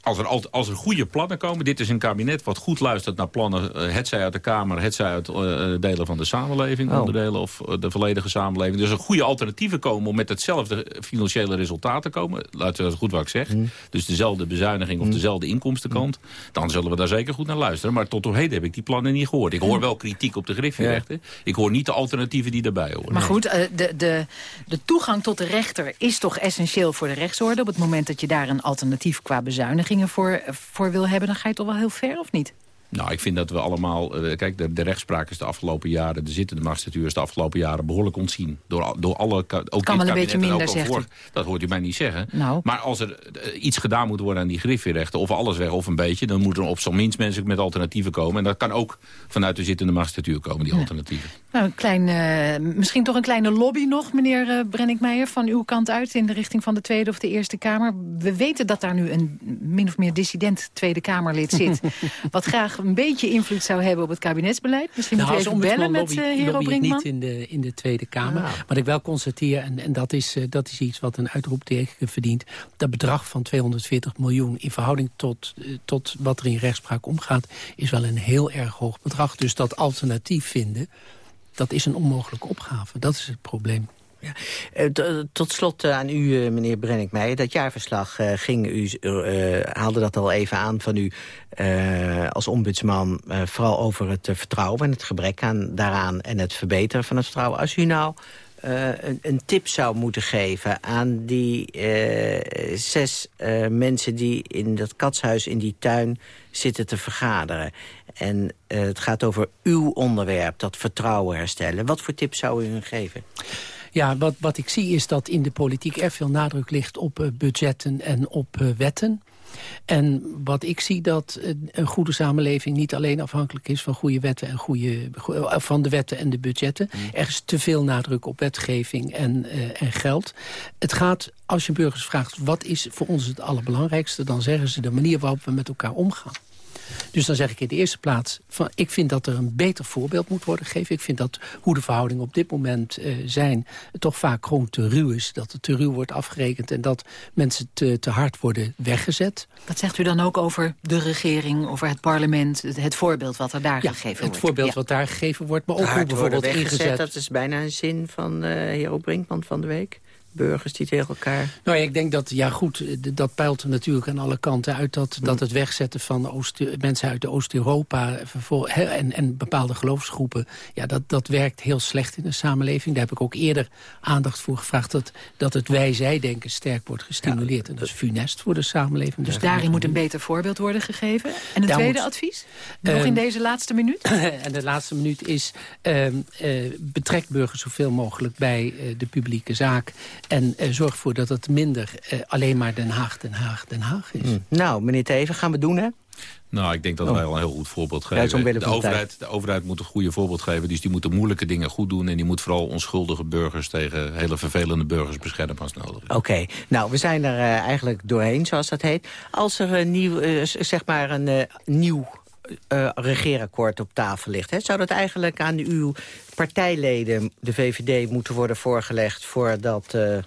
Als er, als er goede plannen komen, dit is een kabinet wat goed luistert naar plannen, eh, hetzij uit de Kamer, hetzij uit eh, delen van de samenleving, Oh. onderdelen of eh, de volledige samenleving. Dus er goede alternatieven komen om met hetzelfde financiële resultaat te komen. Laten we dat goed wat ik zeg. Hmm. Dus dezelfde bezuiniging of dezelfde inkomstenkant. Dan zullen we daar zeker goed naar luisteren. Maar tot op heden heb ik die plannen niet gehoord. Ik hoor wel kritiek op de griffierechten. Ik hoor niet de alternatieven die daarbij horen. Maar goed, eh, de, de, de toegang tot de rechter is toch essentieel voor de rechtsorde. Op het moment dat je daar een alternatief qua bezuinigingen voor, voor wil hebben... dan ga je toch wel heel ver, of niet? Nou, ik vind dat we allemaal... eh, kijk, de, de rechtspraak is de afgelopen jaren... de zittende machtsstructuur is de afgelopen jaren behoorlijk ontzien. Door, door alle... Ook Kan dit wel een beetje minder, zegt vorig. Dat hoort u mij niet zeggen. Nou. Maar als er eh, iets gedaan moet worden aan die griffierechten... of alles weg of een beetje... dan moeten er op zo'n minst mensen met alternatieven komen. En dat kan ook vanuit de zittende machtsstructuur komen, die alternatieven. Nou, een klein, eh, misschien toch een kleine lobby nog, meneer Brenninkmeijer... van uw kant uit in de richting van de Tweede of de Eerste Kamer. We weten dat daar nu een min of meer dissident Tweede Kamerlid zit... *laughs* wat graag een beetje invloed zou hebben op het kabinetsbeleid. Misschien Nou, moeten we even bellen met uh, lobby- Hero lobby ik Brinkman. niet in de, in de Tweede Kamer. Ah. Wat ik wel constateer, en, en dat, is, eh, dat is iets wat een uitroepteken verdient... dat bedrag van 240 miljoen in verhouding tot, eh, tot wat er in rechtspraak omgaat... is wel een heel erg hoog bedrag. Dus dat alternatief vinden, dat is een onmogelijke opgave. Dat is het probleem. Uh, tot slot uh, aan u, uh, meneer Brenninkmeijer. Dat jaarverslag ging u, haalde dat al even aan van u als ombudsman... vooral over het vertrouwen en het gebrek aan, daaraan en het verbeteren van het vertrouwen. Als u nou een, tip zou moeten geven aan die zes mensen... die in dat katshuis in die tuin zitten te vergaderen... en het gaat over uw onderwerp, dat vertrouwen herstellen. Wat voor tips zou u hun geven? Ja, wat, wat ik zie is dat in de politiek erg veel nadruk ligt op uh, budgetten en op uh, wetten. En wat ik zie dat een goede samenleving niet alleen afhankelijk is van goede wetten en goede, van de wetten en de budgetten. Mm. Er is te veel nadruk op wetgeving en, en geld. Het gaat, als je burgers vraagt wat is voor ons het allerbelangrijkste, dan zeggen ze de manier waarop we met elkaar omgaan. Dus dan zeg ik in de eerste plaats... Van, ik vind dat er een beter voorbeeld moet worden gegeven. Ik vind dat hoe de verhoudingen op dit moment uh, zijn... toch vaak gewoon te ruw is. Dat het te ruw wordt afgerekend... en dat mensen te, te hard worden weggezet. Wat zegt u dan ook over de regering, over het parlement... het, het voorbeeld wat er daar ja, gegeven het wordt? Het voorbeeld ja. wat daar gegeven wordt, maar ook hoe bijvoorbeeld ingezet... Dat is bijna een zin van uh, Hero Brinkman van de week burgers die tegen elkaar... Nou, ik denk dat, ja goed, dat peilt er natuurlijk aan alle kanten uit... dat, dat het wegzetten van Oost mensen uit Oost-Europa en, en bepaalde geloofsgroepen... ja, dat, dat werkt heel slecht in de samenleving. Daar heb ik ook eerder aandacht voor gevraagd... dat, dat het wij-zij-denken sterk wordt gestimuleerd. Ja, en dat is funest voor de samenleving. Dus daarin moet een beter voorbeeld worden gegeven. En een Daar tweede moet, advies? Nog um, in deze laatste minuut? *clears throat* en de laatste minuut is... Um, uh, betrek burgers zoveel mogelijk bij uh, de publieke zaak... En uh, zorg ervoor dat het minder uh, alleen maar Den Haag, Den Haag, Den Haag is. Mm. Nou, meneer Teven, gaan we doen, hè? Nou, ik denk dat Oh. wij al een heel goed voorbeeld geven. de, overheid, de overheid moet een goede voorbeeld geven. Dus die moet de moeilijke dingen goed doen. En die moet vooral onschuldige burgers tegen hele vervelende burgers beschermen als nodig. is. Oké, nou, we zijn er eh, eigenlijk doorheen, zoals dat heet. Als er een nieuw, eh, zeg maar een eh, nieuw eh, regeerakkoord op tafel ligt... Hè, zou dat eigenlijk aan uw partijleden, de VVD, moeten worden voorgelegd... voordat eh,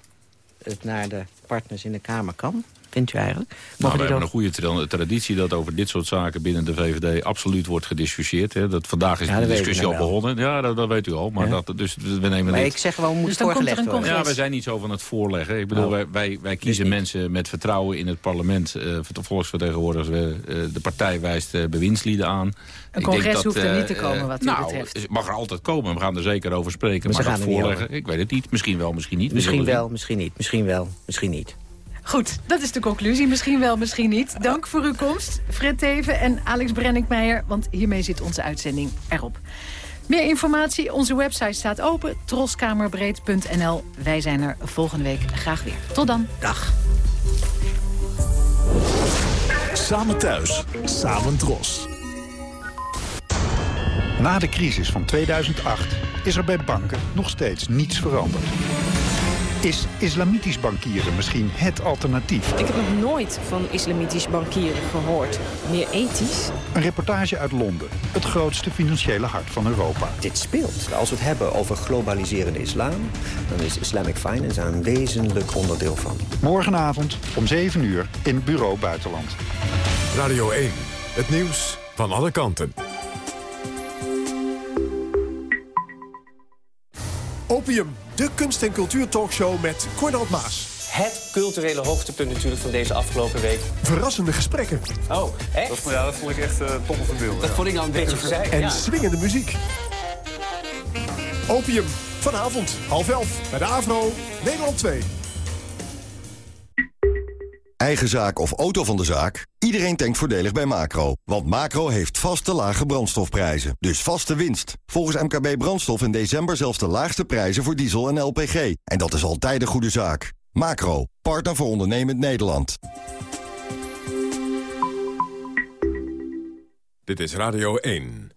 het naar de partners in de Kamer kan? Vindt u eigenlijk? Nou, we hebben dan- een goede tra- traditie dat over dit soort zaken binnen de VVD absoluut wordt gediscussieerd. Hè. Dat, vandaag is Ja, de dat discussie al we wel. begonnen. Ja, dat, dat weet u al. Maar Ja. dat, dus we nemen Maar dit- ik zeg gewoon, moet Dus er voorgelegd een worden. Ja, wij zijn niet zo van het voorleggen. Ik bedoel, Oh. wij, wij, wij kiezen mensen met vertrouwen in het parlement. eh de volksvertegenwoordigers. We, eh, de partij wijst eh, bewindslieden aan. Een congres hoeft er eh, niet te komen, eh, wat u nou, betreft. het mag er altijd komen. We gaan er zeker over spreken. Maar Maar, dat voorleggen, ik weet het niet. Misschien wel, misschien niet. Misschien wel, misschien niet. Misschien wel, misschien niet. Goed, dat is de conclusie. Misschien wel, misschien niet. Dank voor uw komst, Fred Teven en Alex Brenninkmeijer. Want hiermee zit onze uitzending erop. Meer informatie, onze website staat open. troskamerbreed.nl. Wij zijn er volgende week graag weer. Tot dan. Dag. Samen thuis, samen dros. Na de crisis van 2008 is er bij banken nog steeds niets veranderd. Is islamitisch bankieren misschien het alternatief? Ik heb nog nooit van islamitisch bankieren gehoord. Meer ethisch? Een reportage uit Londen, het grootste financiële hart van Europa. Dit speelt. Als we het hebben over globaliserende islam... dan is Islamic Finance daar een wezenlijk onderdeel van. Morgenavond om 7 uur in Bureau Buitenland. Radio 1, het nieuws van alle kanten. Opium, de kunst- en cultuurtalkshow met Cornald Maas. Het culturele hoogtepunt natuurlijk van deze afgelopen week. Verrassende gesprekken. Oh, echt? Dat, ja, dat vond ik echt uh, top of een beeld. Dat vond ik nou een beetje verzeild. En ja. swingende muziek. Opium, vanavond, half elf, bij de AVRO, Nederland 2. Eigen zaak of auto van de zaak? Iedereen tankt voordelig bij Macro. Want Macro heeft vaste lage brandstofprijzen. Dus vaste winst. Volgens MKB Brandstof in december zelfs de laagste prijzen voor diesel en LPG. En dat is altijd een goede zaak. Macro, partner voor ondernemend Nederland. Dit is Radio 1.